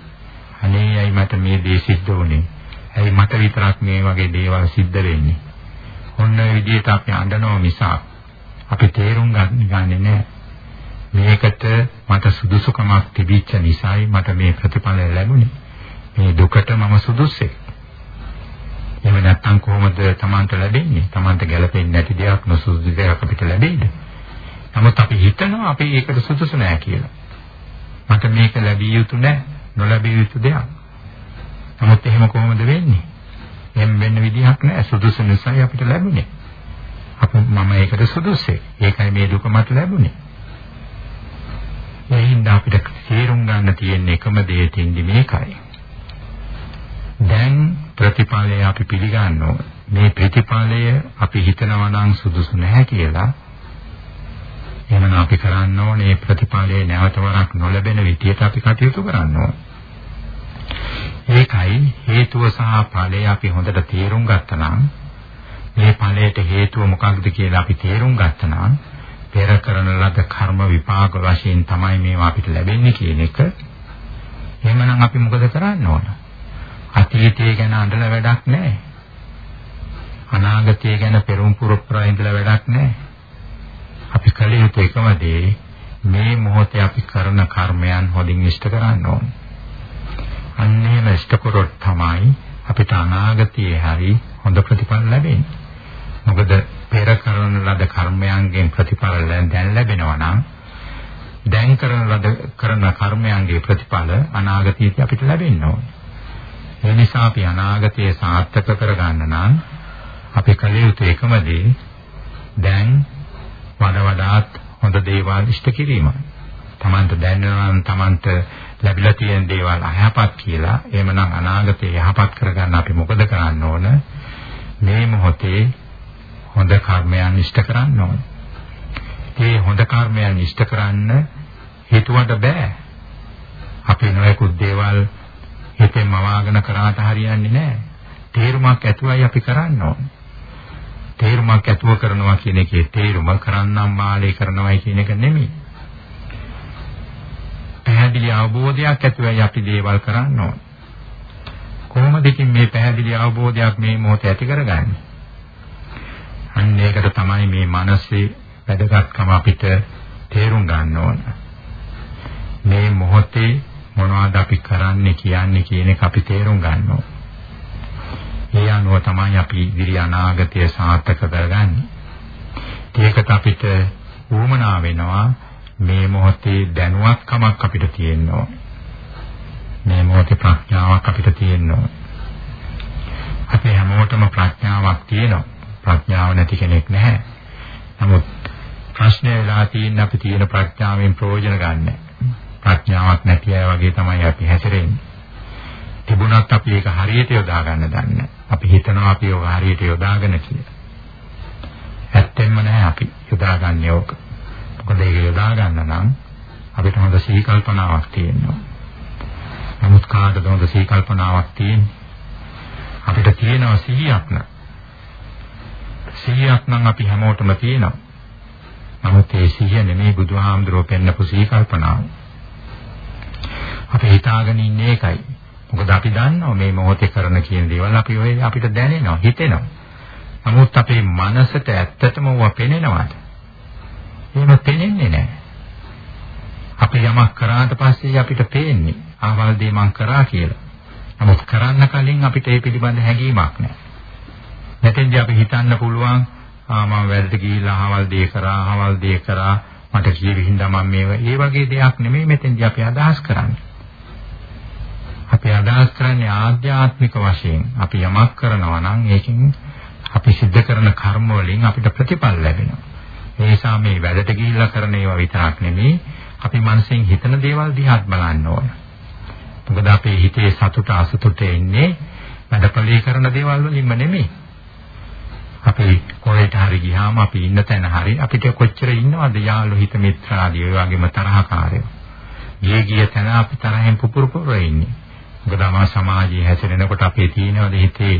අනේ ඇයි මට මේ දේ සිද්ධ වුනේ? ඇයි මට විතරක් මේ වගේ දේවල් සිද්ධ වෙන්නේ? ඔන්න ඔය විදිහට අපි අඬනවා මිසක් අපි තේරුම් ගන්නේ නැහැ. මේකට මට සුදුසුකමක් තිබිච්ච නිසායි මට මේ ප්‍රතිඵල ලැබුණේ. මේ දුකට මම සුදුස්සෙක්. එහෙම නැත්නම් කොහොමද Tamanට ලැබෙන්නේ? Tamanට ගැළපෙන්නේ නැති දෙයක් නොසුදුසු දෙයක් අපිට ලැබෙයිද? නමුත් අපි හිතනවා අපි ඒකට සුදුසු නෑ කියලා. මට මේක ලැබිය යුතු නෑ, නොලැබිය යුතු දෙයක්. නමුත් එහෙම කොහොමද වෙන්නේ? එහෙම වෙන්න විදිහක් නෑ. සුදුසු නිසායි අපිට ලැබුණේ. අප මම ඒකට සුදුසුයි. ඒකයි මේ දුක මට ලැබුණේ. ඒ හින්දා අපිට තේරුම් ගන්න තියෙන එකම දේ තින්දි මේකයි. දැන් ප්‍රතිඵලය අපි පිළිගන්න ඕන. මේ ප්‍රතිඵලය අපි හිතනවා නම් සුදුසු නැහැ කියලා එහෙනම් අපි කරන්න ඕනේ ප්‍රතිඵලයේ නැවත වරක් නොලැබෙන විදියට අපි කටයුතු කරන්න ඕනේ. ඒකයි හේතුව සහ ඵලය අපි හොඳට තේරුම් ගත්තා නම් මේ ඵලයට හේතුව මොකක්ද කියලා අපි තේරුම් ගත්තා නම් පෙර කරන ලද කර්ම විපාක වශයෙන් තමයි මේවා අපිට ලැබෙන්නේ කියන එක. එහෙමනම් අපි මොකද කරන්න ඕන? අතීතය ගැන අඬලා වැඩක් නැහැ. අනාගතය ගැන පෙරම් පුරප්පරා ඉඳලා වැඩක් නැහැ. අපි කල යුතු එකම දේ මේ මොහොතේ අපි කරන කර්මයන් හොඳින් ඉෂ්ට කරන්න ඕන. අන්නේම ඉෂ්ට කරොත් තමයි අපිට අනාගතයේ හරි හොඳ ප්‍රතිඵල ලැබෙන්නේ. මොකද පෙර කරන ලද කර්මයන්ගෙන් ප්‍රතිඵල දැන් ලැබෙනවා නම් දැන් කරන ලද කරන කර්මයන්ගේ ප්‍රතිඵල අනාගතයේදී අපිට ලැබෙන්න ඕනේ. ඒ නිසා අපි අනාගතයේ සාර්ථක කරගන්න නම් අපි කළ යුතු එකම දේ දැන් වඩ වඩාත් හොඳ දේවල් ඉෂ්ට කිරීමයි. Tamanට දැනෙනවා නම් Tamanට ලැබිලා තියෙන දේවල් අයහපත් කියලා එහෙමනම් අනාගතේ යහපත් කරගන්න අපි මොකද කරන්න ඕන? මේ මොහොතේ හොඳ කර්මයන් ඉෂ්ට කරන්න ඕන. මේ හොඳ කර්මයන් ඉෂ්ට කරන්න හිතුවට බෑ. අපි නොයෙකුත් දේවල් හිතෙන් මවාගෙන කරාට හරියන්නේ නැහැ. තේරුමක් ඇතුවයි අපි කරන්න ඕන. තේරුමක් ඇතුව කරනවා කියන එකේ තේරුම කරන්නම් මාලේ කරනවයි කියන එක නෙමෙයි. පැහැදිලි අවබෝධයක් ඇතුවයි අපි දේවල් කරන්න ඕන. කොහොමද මේ පැහැදිලි අවබෝධයක් මේ මොහොතේ ඇති කරගන්නේ? අන්න ඒකට තමයි මේ මනසේ වැදගත්කම අපිට තේරුම් ගන්න ඕන. මේ මොහොතේ මොනවද අපි කරන්නේ කියන්නේ කියන එක අපි තේරුම් ගන්න ඕන. ඒ අනුව තමයි අපි ඉදිරි අනාගතය සාර්ථක කරගන්නේ. ඒකට අපිට උවමනා වෙනවා මේ මොහොතේ දැනුවත්කමක් අපිට තියෙන්න ඕන. මේ මොහොතේ ප්‍රඥාවක් අපිට තියෙන්න ඕන. අපි හැමෝටම ප්‍රඥාවක් තියෙනවා. ප්‍රඥාව නැති කෙනෙක් නැහැ. නමුත් ප්‍රශ්නය වෙලා තියෙන අපි තියෙන ප්‍රඥාවෙන් ප්‍රයෝජන ගන්න. ප්‍රඥාවක් නැති අය වගේ තමයි අපි හැසිරෙන්නේ. තිබුණත් අපි ඒක හරියට යොදා ගන්න දන්නේ අපි හිතනවා අපි ඒක හරියට යොදාගෙන කියලා. ඇත්තෙන්ම නැහැ අපි යොදාගන්නේ ඕක. මොකද ඒක යොදා ගන්න නම් අපිට හොඳ සිහි කල්පනාවක් තියෙනවා. නමුත් කාටද හොඳ සිහි කල්පනාවක් තියෙන්නේ? අපිට තියෙනවා සිහියක් නෑ. සිහියක් නම් අපි හැමෝටම තියෙනවා. නමුත් ඒ සිහිය නෙමෙයි බුදුහාමුදුරුවෝ පෙන්නපු සිහි කල්පනාව. අපි හිතාගෙන ඉන්නේ ඒකයි. මොකද අපි දන්නවා මේ මොහොතේ කරන කියන දේවල් අපි ඔය අපිට දැනෙනවා, හිතෙනවා. නමුත් අපේ මනසට ඇත්තටම ඌව පෙනෙනවද? එහෙම පෙනෙන්නේ නැහැ. අපි යමක් කරාට පස්සේ අපිට පේන්නේ ආවල් දේ මං කරා කියලා. නමුත් කරන්න කලින් අපිට ඒ පිළිබඳ හැඟීමක් නැහැ. මෙතෙන්දී අපි හිතන්න පුළුවන් ආ මම වැඩට ගිහිල්ලා අහවල් දේ කරා අහවල් දේ කරා මට කියෙවි හින්දා මම මේව ඒ වගේ දෙයක් නෙමෙයි මෙතෙන්දී අපි අදහස් කරන්නේ. අපි අදහස් කරන්නේ ආධ්‍යාත්මික වශයෙන් අපි යමක් කරනවා නම් ඒකෙන් අපි සිද්ධ කරන කර්ම වලින් අපිට ප්‍රතිඵල ලැබෙනවා. ඒ නිසා මේ වැඩට ගිහිල්ලා කරන ඒවා විතරක් නෙමෙයි අපි මනසෙන් හිතන දේවල් දිහාත් බලන්න ඕන. මොකද අපේ හිතේ සතුට අසතුට එන්නේ වැඩපලී කරන දේවල් වලින්ම නෙමෙයි. අපි කොහෙට හරි ගියාම අපි ඉන්න තැන හරි අපිට කොච්චර ඉන්නවද යාළු හිත මිත්‍රාදී ඒ වගේම තරහකාරයෝ. ගියේ ගිය තැන අපි තරහෙන් පුපුරු පුපුරු ඉන්නේ. මොකද අපේ සමාජයේ හැසිරෙනකොට අපේ තියෙනවද හිතේ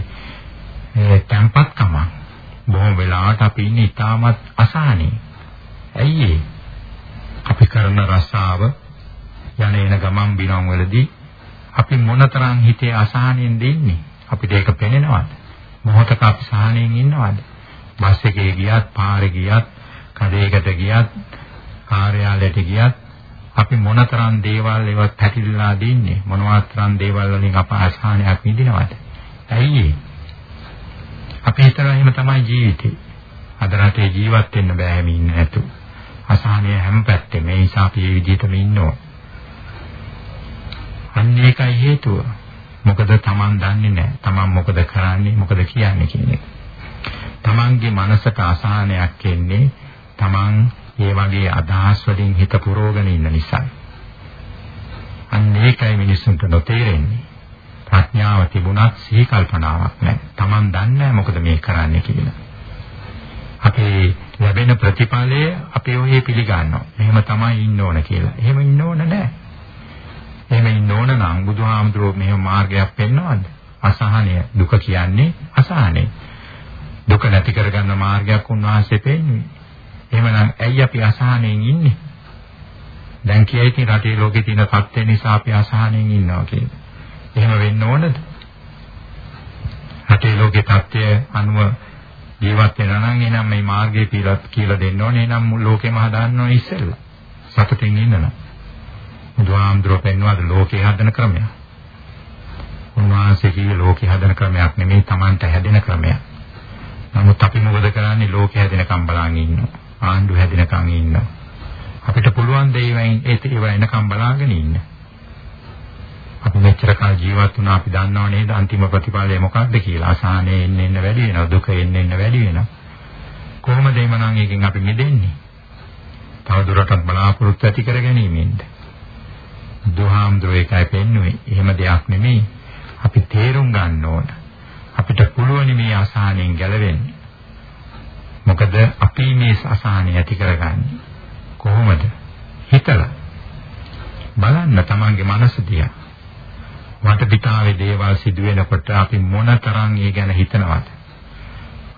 තැම්පත්කම. බොහොම වෙලාවට අපි ඉන්නේ ඊටමත් අසහනේ. ඇයි අපි කරන රස්සාව යන එන ගමන් බිනම් වලදී අපි මොනතරම් හිතේ අසහනෙන් දෙන්නේ? අපිට ඒක පේනවද? මොහොතක අපි සහනෙන් ඉන්නවද? බස් එකේ ගියත් පාරේ ගියත් කඩේකට ගියත් කාර්යාලයට ගියත් අපි මොනතරම් දේවල් ඒවත් පැතිරලා දින්නේ? මොනවාතරම් දේවල් වලින් අප අසහනයක් විඳිනවද? ඇයි අපි හිතනවා එහෙම තමයි ජීවිතේ. අද රටේ ජීවත් වෙන්න බෑ හැම ඉන්න නැතු. අසහනය හැම පැත්තෙම. ඒ නිසා අපි මේ විදිහටම ඉන්නවා. අන්න ඒකයි හේතුව. මොකද Taman දන්නේ නැහැ Taman මොකද කරන්නේ මොකද කියන්නේ කියන එක. Tamanගේ මනසට අසහනයක් එන්නේ Taman ඒ වගේ අදහස් වලින් හිත පුරවගෙන ඉන්න නිසා. අන්න ඒකයි මිනිස්සුන්ට නොතේරෙන්නේ. ප්‍රඥාව තිබුණත් සිහි කල්පනාවක් නැහැ. Taman දන්නේ මොකද මේ කරන්නේ කියලා. අපේ ලැබෙන ප්‍රතිඵලය අපි ඔහේ පිළිගන්නවා. එහෙම තමයි ඉන්න ඕන කියලා. එහෙම ඉන්න ඕන නැහැ. එහෙම ඉන්න ඕන නම් බුදුහාමුදුරුවෝ මෙහෙම මාර්ගයක් පෙන්වනවද? අසහනය දුක කියන්නේ අසහනය. දුක නැති කරගන්න මාර්ගයක් උන්වහන්සේ පෙන්වන්නේ. එහෙමනම් ඇයි අපි අසහනෙන් ඉන්නේ? දැන් කියයි ඉතින් රටේ ලෝකේ තියෙන තත්ත්වය නිසා අපි අසහනෙන් ඉන්නවා කියලා. එහෙම වෙන්න ඕනද? රටේ ලෝකේ තත්ත්වය අනුව ජීවත් වෙනවා නම් එනම් මේ මාර්ගය කියලා කියලා දෙන්න ඕනේ. එනම් ලෝකෙම හදාන්න ඕනේ ඉස්සෙල්ලා. සතුටින් ඉන්න. බුදුහාමුදුරුවෝ පෙන්වද ලෝකේ හදන ක්‍රමය. උන්වහන්සේ කිව්වේ ලෝකේ හදන ක්‍රමයක් නෙමෙයි Tamanට හැදෙන ක්‍රමයක්. නමුත් අපි මොකද කරන්නේ ලෝකේ හැදෙනකම් බලන් ඉන්නවා. ආණ්ඩු හැදෙනකන් ඉන්නවා. අපිට පුළුවන් දේවයින් ඒව එනකම් බලාගෙන ඉන්න. අපි මෙච්චර කාල ජීවත් වුණා අපි දන්නව නේද අන්තිම ප්‍රතිඵලය මොකක්ද කියලා. අසහනේ එන්න එන්න වැඩි වෙනවා. දුක එන්න එන්න වැඩි වෙනවා. කොහොමද එමනම් එකෙන් අපි මිදෙන්නේ? තව දුරටත් බලාපොරොත්තු ඇති කර ගැනීමෙන්ද? දුහාම්ද්‍රෝ එකයි පෙන්වුවේ. එහෙම දෙයක් නෙමෙයි. අපි තේරුම් ගන්න ඕන. අපිට පුළුවන් මේ අසහනෙන් ගැලවෙන්න. මොකද අපි මේ අසහනය ඇති කරගන්නේ කොහොමද? හිතලා බලන්න තමන්ගේ මනස දිහා. වටපිටාවේ දේවල් සිදු වෙනකොට අපි මොනතරම් ඒ ගැන හිතනවද?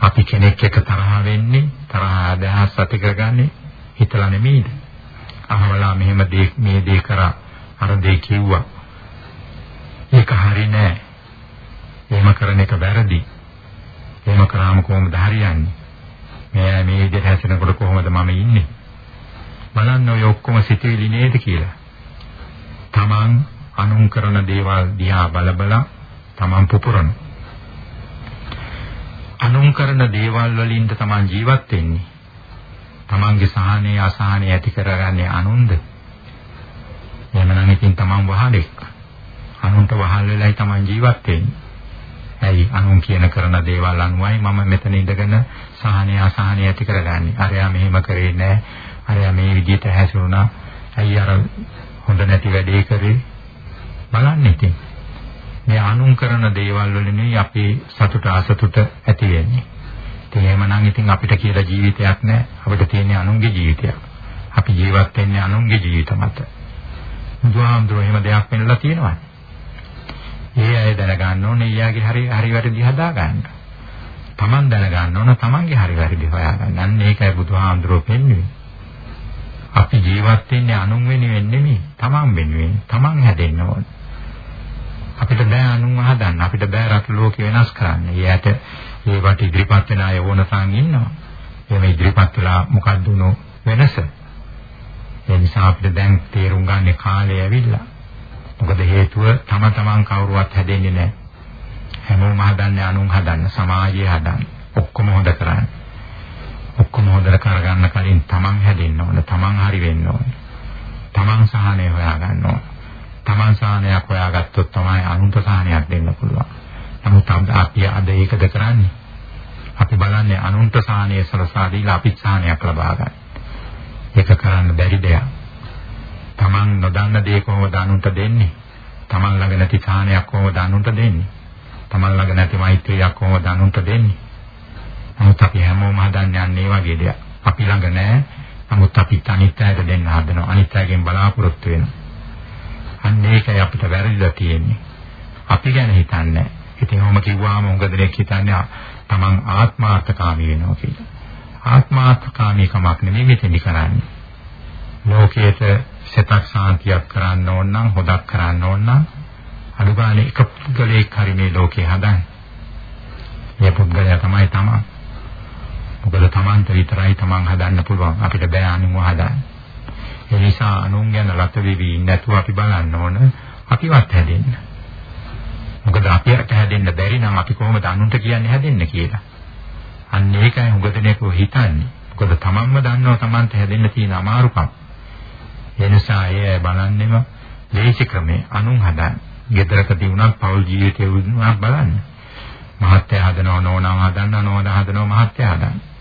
අපි කෙනෙක් එක්ක තරහ වෙන්නේ තරහ අදහස් ඇති කරගන්නේ හිතලා නෙමෙයිද? අහවලා මෙහෙම දේ මේ දේ කරා අර දේ කිව්වා. ඒක හරි නෑ. එහෙම කරන එක වැරදි. එහෙම කරාම කොහොමද හරියන්නේ? මේ මේ විදිහට හැසිරෙනකොට කොහොමද මම ඉන්නේ? බලන්න ඔය ඔක්කොම සිතුවිලි නේද කියලා. Taman අනුන් කරන දේවල් දිහා බල බල Taman පුපුරන. අනුන් කරන දේවල් වලින් Taman ජීවත් වෙන්නේ. Tamanගේ සහනය අසහනය ඇති කරගන්නේ අනුන්ද? එහෙමනම් ඉතින් Taman වහලෙක්. අනුන්ට වහල් වෙලයි Taman ජීවත් වෙන්නේ. ඇයි අනුන් කියන කරන දේවල් අනුවයි මම මෙතන ඉඳගෙන සහනය අසහනය ඇති කරගන්නේ. අරයා මෙහෙම කරේ නැහැ. අරයා මේ විදිහට හැසිරුණා. ඇයි අර හොඳ නැති වැඩේ කරේ? බලන්න ඉතින්. මේ අනුන් කරන දේවල් වලින් අපේ සතුට අසතුට ඇති වෙන්නේ. ඉතින් එහෙමනම් ඉතින් අපිට කියලා ජීවිතයක් නැහැ. අපිට තියෙන්නේ අනුන්ගේ ජීවිතයක්. අපි ජීවත් වෙන්නේ අනුන්ගේ ජීවිත මත. බුදුහාමුදුරුවෝ එහෙම දෙයක් වෙන්නලා තියෙනවා. ඒ අය දැනගන්න ඕනේ ඊයාගේ හරි හරි වැරදි හදා ගන්න. Taman දැනගන්න ඕන Tamanගේ හරි වැරදි හොයාගන්න. අන්න ඒකයි බුදුහාඳුරෝ පෙන්වන්නේ. අපි ජීවත් වෙන්නේ අනුන් වෙනුවෙන් නෙමෙයි Taman වෙනුවෙන්. Taman හැදෙන්න ඕන. අපිට බෑ අනුන් හදන්න. අපිට බෑ රට ලෝකෙ වෙනස් කරන්න. ඊයට ඒවට ඉදිරිපත් වෙන අය ඕනසන් ඉන්නවා. එහෙම ඉදිරිපත් වෙලා මොකද්ද උනෝ වෙනස? ඒ නිසා අපිට දැන් තේරුම් ගන්න කාලය ඇවිල්ලා. මොකද හේතුව තම තමන් කවුරුවත් හැදෙන්නේ නැහැ. හැමෝම හදන්නේ අනුන් හදන්න, සමාජය හදන්න. ඔක්කොම හොද කරන්නේ. ඔක්කොම හොද කරගන්න කලින් තමන් හැදෙන්න ඕන. තමන් හරි වෙන්න ඕන. තමන් සහනය හොයාගන්න ඕන. තමන් සහනයක් හොයාගත්තොත් තමයි අනුන්ට සහනයක් දෙන්න පුළුවන්. නමුත් අපි අද ඒකද කරන්නේ? අපි බලන්නේ අනුන්ට සාහනය සලසා දීලා අපිත් සාහනයක් ලබා ගන්න. ඒක කරන්න බැරි දෙයක්. Taman නොදන්න දේ කොහොමද අනුන්ට දෙන්නේ? Taman ළඟ නැති සාහනයක් කොහොමද අනුන්ට දෙන්නේ? Taman ළඟ නැති මෛත්‍රියක් කොහොමද අනුන්ට දෙන්නේ? නමුත් අපි හැමෝම හදන්නේ අන්න ඒ වගේ දෙයක්. අපි ළඟ නැහැ. නමුත් අපි අනිත් අයට දෙන්න හදනවා. අනිත් අයගෙන් බලාපොරොත්තු වෙනවා. අන්න ඒකයි අපිට වැරදිලා තියෙන්නේ. අපි ගැන හිතන්නේ. ඉතින් ඔහොම කිව්වාම උඟ දෙනෙක් හිතන්නේ තමන් ආත්මාර්ථකාමී වෙනවා කියලා. ආත්මාර්ථකාමී කමක් නෙමෙයි මෙතෙන්දි කරන්නේ. ලෝකයේට සතක් සාන්තියක් කරන්න ඕන නම් හොදක් කරන්න ඕන නම් අනුගානේ එක පුද්ගලයෙක් හරි මේ ලෝකේ හදන්නේ. මේ පුද්ගලයා තමයි තමන්. මොකද තමන්ට විතරයි තමන් හදන්න පුළුවන්. අපිට බෑ අනුන්ව හදන්න. ඒ නිසා අනුන් ගැන ලත වෙවි නැතුව අපි බලන්න ඕන අපිවත් හැදෙන්න. මොකද අපිට හැදෙන්න බැරි නම් අපි කොහොමද අනුන්ට කියන්නේ හැදෙන්න කියලා. අන්න ඒකයි හුඟදෙනෙකෝ හිතන්නේ. මොකද තමන්ම දන්නවා තමන්ට හැදෙන්න තියෙන අමාරුකම්. ඒ නිසා ඒ බලන්නෙම ලේසි ක්‍රමේ අනුන් හදන්න. ගෙදරකදී වුණත් පෞල් ජීවිතේ වුණත් බලන්න. මහත්ය හදනව නෝනාව හදනව නෝනා හදනව මහත්ය හදන්න.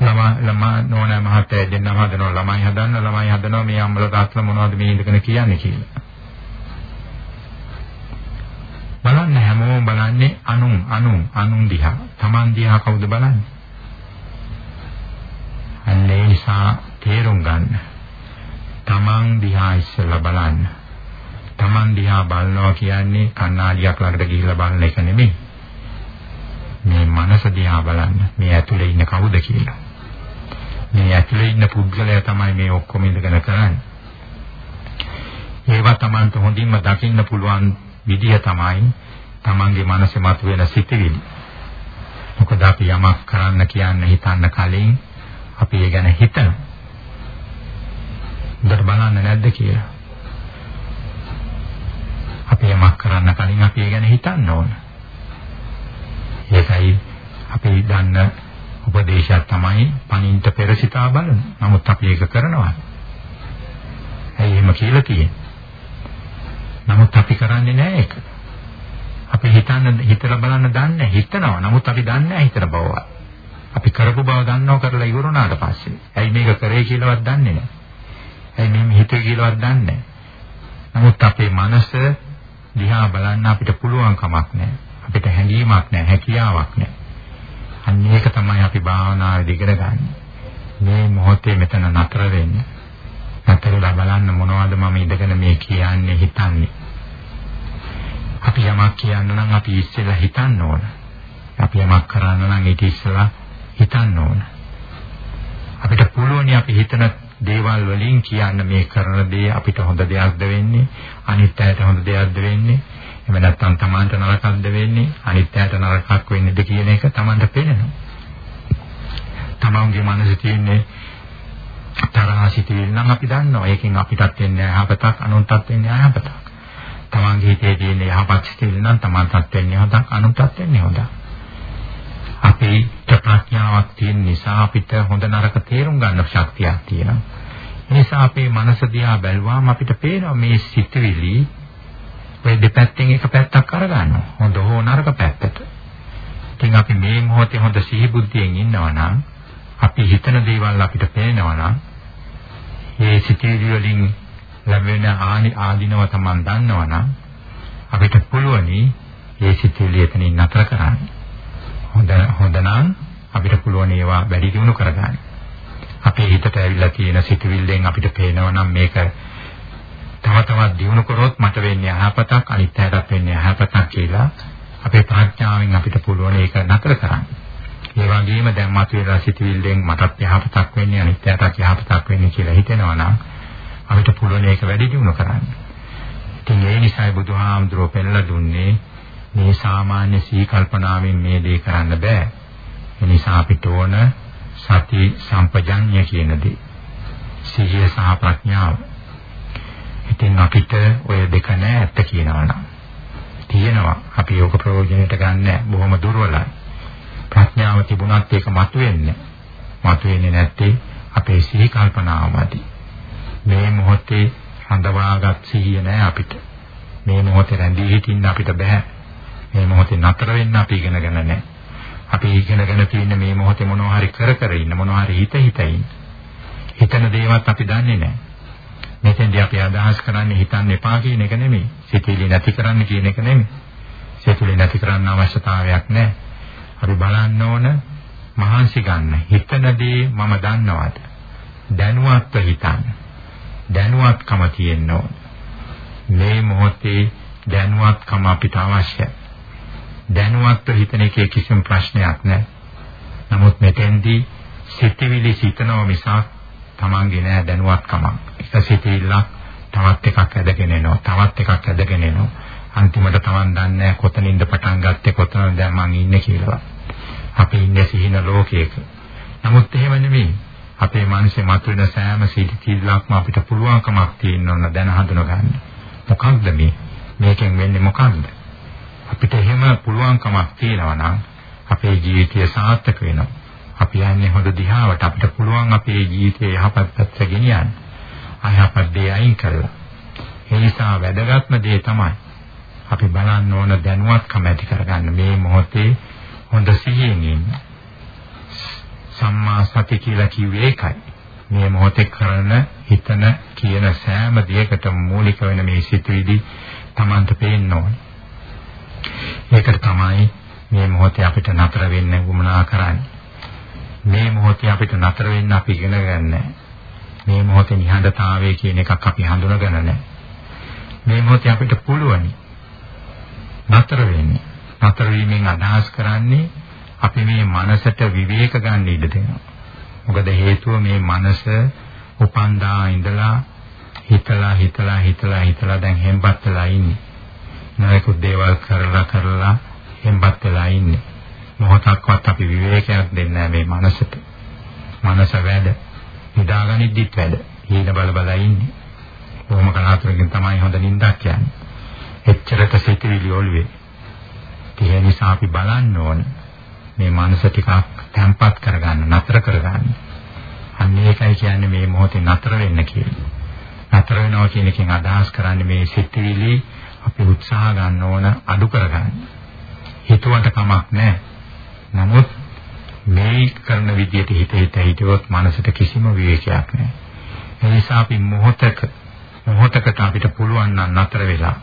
ළමා ළමා නෝනා මහත්ය දෙන්නම හදනව ළමයි හදන්න ළමයි හදනව මේ අම්බල තාත්තලා මොනවද මේ ඉඳගෙන කියන්නේ කියලා. බලන්න හැමෝම බලන්නේ අනුන් අනුන් අනුන් දිහා. Taman දිහා කවුද බලන්නේ? අන්න ඒ නිසා තේරුම් ගන්න. Taman දිහා ඉස්සෙල්ලා බලන්න. Taman දිහා බලනවා කියන්නේ කණ්ණාඩියක් ළඟට ගිහිල්ලා බලන එක නෙමෙයි. මේ මනස දිහා බලන්න. මේ ඇතුලේ ඉන්න කවුද කියලා. මේ ඇතුලේ ඉන්න පුද්ගලයා තමයි මේ ඔක්කොම ඉඳගෙන කරන්නේ. ඒවා Tamanට හොඳින්ම දකින්න පුළුවන් විදිය තමයි තමන්ගේ මනසේ මතුවෙන සිතිවිලි. මොකද අපි යමක් කරන්න කියන්න හිතන්න කලින් අපි ඒ ගැන හිතනවා. හොඳට බලන්න නැද්ද කියලා. අපි යමක් කරන්න කලින් අපි ඒ ගැන හිතන්න ඕන. ඒකයි අපි දන්න උපදේශයක් තමයි පණින්ට පෙර සිතා බලන. නමුත් අපි ඒක කරනවා. ඇයි එහෙම කියලා තියෙන්නේ? නමුත් අපි කරන්නේ නැහැ ඒක. අපි හිතන්න හිතලා බලන්න දන්නේ හිතනවා. නමුත් අපි දන්නේ නැහැ හිතන බව. අපි කරපු බව දන්නව කරලා ඉවරුණාට පස්සේ. ඇයි මේක කරේ කියලාවත් දන්නේ නැහැ. ඇයි මේ හිතේ කියලාවත් දන්නේ නැහැ. නමුත් අපේ මනස දිහා බලන්න අපිට පුළුවන් කමක් නැහැ. අපිට හැඟීමක් නැහැ, හැකියාවක් නැහැ. අන්න ඒක තමයි අපි භාවනාවේදී ඉගෙන ගන්න. මේ මොහොතේ මෙතන නතර වෙන්න. නතරලා බලන්න මොනවද මම ඉඳගෙන මේ කියන්නේ හිතන්නේ. අපි යමක් කියන්න නම් අපි ඉස්සෙල්ලා හිතන්න ඕන. අපි යමක් කරන්න නම් ඊට ඉස්සෙල්ලා හිතන්න ඕන. අපිට පුළුවනි අපි හිතන දේවල් වලින් කියන්න මේ කරන දේ අපිට හොඳ දෙයක්ද වෙන්නේ අනිත් අයට හොඳ දෙයක්ද වෙන්නේ එහෙම නැත්නම් Tamanට නරකක්ද වෙන්නේ අනිත් අයට නරකක් වෙන්නේද කියන එක Tamanට පේනවා. Tamanගේ මනසේ තියෙන්නේ තරහ සිටින්න නම් අපි දන්නවා. ඒකෙන් අපිටත් වෙන්නේ යහපතක් අනුන්ටත් වෙන්නේ යහපතක්. තමන්ගේ හිතේ තියෙන යහපත් සිතිවිලි නම් තමන්ටත් වෙන්නේ හොඳක් අනුන්ටත් වෙන්නේ හොඳක්. අපේ ප්‍රඥාවක් තියෙන නිසා අපිට හොඳ නරක තේරුම් ගන්න ශක්තියක් තියෙනවා. ඒ නිසා අපේ මනස දිහා බැලුවාම අපිට පේනවා මේ සිතිවිලි ඔය දෙපැත්තෙන් එක පැත්තක් අරගන්නවා. හොඳ හෝ නරක පැත්තට. ඉතින් අපි මේ මොහොතේ හොඳ සිහි බුද්ධියෙන් ඉන්නවා නම් අපි හිතන දේවල් අපිට පේනවා නම් මේ සිතිවිලි වලින් ලැබෙන ආනි ආධිනව Taman දන්නවනම් අපිට පුළුවනි ඒ සිතුවිලි එතනින් නතර කරන්න. හොඳ හොඳ නම් අපිට පුළුවන් ඒවා වැඩි දියුණු කරගන්න. අපේ හිතට ඇවිල්ලා තියෙන සිතුවිල්ලෙන් අපිට පේනවා නම් මේක තව තවත් දියුණු කරොත් මට වෙන්නේ යහපතක් අනිත් පැයටත් වෙන්නේ යහපතක් කියලා අපේ ප්‍රඥාවෙන් අපිට පුළුවන් ඒක නතර කරන්න. ඒ වගේම දැන් මතුවලා සිතුවිල්ලෙන් මටත් යහපතක් වෙන්නේ අනිත් පැයටත් යහපතක් වෙන්නේ කියලා හිතෙනවා නම් අපිට පුළුවන් ඒක වැඩි දියුණු කරන්න. ඉතින් ඒ නිසායි බුදුහාමුදුරුවෝ පෙන්ලා දුන්නේ මේ සාමාන්‍ය සී කල්පනාවෙන් මේ දේ කරන්න බෑ. ඒ නිසා අපිට ඕන සති සම්පජඤ්ඤය කියන දේ. සිහිය සහ ප්‍රඥාව. ඉතින් අපිට ඔය දෙක නෑ ඇත්ත කියනවා නම්. තියෙනවා. අපි යෝග ප්‍රයෝජනෙට ගන්න බොහොම දුර්වලයි. ප්‍රඥාව තිබුණත් ඒක මතුවෙන්නේ. මතුවෙන්නේ නැත්තේ අපේ සිහි කල්පනාවමදී. මේ මොහොතේ හඳවාගත් සිහිය නෑ අපිට. මේ මොහොතේ රැඳී හිටින්න අපිට බෑ. මේ මොහොතේ නතර වෙන්න අපි ඉගෙනගෙන නෑ. අපි ඉගෙනගෙන තියෙන මේ මොහොතේ මොනවා හරි කර කර ඉන්න මොනවා හරි හිත හිත ඉන්න. හිතන දේවත් අපි දන්නේ නැහැ. මෙතෙන්දී අපි අදහස් කරන්නේ හිතන්න එපා කියන එක නෙමෙයි. සිතිවිලි නැති කරන්න කියන එක නෙමෙයි. සිතිවිලි නැති කරන්න අවශ්‍යතාවයක් නැහැ. අපි බලන්න ඕන මහන්සි ගන්න. හිතන දේ මම දන්නවද? දැනුවත්ව හිතන්න. දැනුවත්කම තියෙන්න ඕන. මේ මොහොතේ දැනුවත්කම අපිට අවශ්‍යයි. දැනුවත්ව හිතන එකේ කිසිම ප්‍රශ්නයක් නැහැ. නමුත් මෙතෙන්දී සිතිවිලි සිතනව මිසක් Tamange නෑ දැනුවත්කම. එක සිතිවිල්ලක් තවත් එකක් ඇදගෙන එනවා. තවත් එකක් ඇදගෙන එනවා. අන්තිමට Taman දන්නේ කොතනින්ද පටන් ගත්තේ කොතනද දැන් මං ඉන්නේ කියලා. අපි ඉන්නේ සිහින ලෝකයක. නමුත් එහෙම නෙමෙයි. අපේ මනසේ මතුවෙන සෑම සිතිවිල්ලක්ම අපිට පුළුවන්කමක් තියෙන්න ඕන දැන හඳුන ගන්න. මොකක්ද මේ? මේකෙන් වෙන්නේ මොකක්ද? අපිට එහෙම පුළුවන්කමක් තියෙනවා නම් අපේ ජීවිතය සාර්ථක වෙනවා. අපි යන්නේ හොඳ දිහාවට අපිට පුළුවන් අපේ ජීවිතය යහපත් පැත්තට ගෙනියන්න. අයහපත් දේ අයින් කරලා. ඒ නිසා වැදගත්ම දේ තමයි අපි බලන්න ඕන දැනුවත්කම ඇති කරගන්න මේ මොහොතේ හොඳ සිහියෙන් ඉන්න. සම්මා සති කියලා කිව්වේ ඒකයි. මේ මොහොතේ කරන හිතන කියන සෑම දෙයකටම මූලික වෙන මේ සිතුවිලි Tamanට පේන්න ඕනේ. ඒකට තමයි මේ මොහොතේ අපිට නතර වෙන්න උවමනා කරන්නේ. මේ මොහොතේ අපිට නතර වෙන්න අපි ඉගෙන ගන්න. මේ මොහොතේ නිහඬතාවය කියන එකක් අපි හඳුනගන්න නැහැ. මේ මොහොතේ අපිට පුළුවනි නතර වෙන්න. නතර වීමෙන් අදහස් කරන්නේ අපි මේ මනසට විවේක ගන්න ඉඩ දෙනවා. මොකද හේතුව මේ මනස උපන්දා ඉඳලා හිතලා හිතලා හිතලා හිතලා දැන් හෙම්බත් වෙලා ඉන්නේ. නොයෙකුත් දේවල් කරලා කරලා හෙම්බත් වෙලා ඉන්නේ. මොහොතක්වත් අපි විවේකයක් දෙන්නේ මේ මනසට. මනස වැඩ. නිදාගනිද්දිත් වැඩ. හීන බල බල ඉන්නේ. කොහොම කලාතුරකින් තමයි හොඳ නිින්දක් යන්නේ. එච්චරට සිතිවිලි ඔළුවේ. ඒ නිසා අපි බලන්න ඕන මේ මනස ටිකක් තැම්පත් කරගන්න, නතර කරගන්න. අන්න ඒකයි කියන්නේ මේ මොහොතේ නතර වෙන්න කියන්නේ. නතර වෙනවා කියන එකෙන් අදහස් කරන්නේ මේ සිතිවිලි අපි උත්සාහ ගන්න ඕන අඩු කරගන්න. හිතුවට කමක් නැහැ. නමුත් මේ කරන විදියට හිත හිත හිටියොත් මනසට කිසිම විවේකයක් නැහැ. ඒ නිසා අපි මොහොතක මොහොතකට අපිට පුළුවන් නම් නතර වෙලා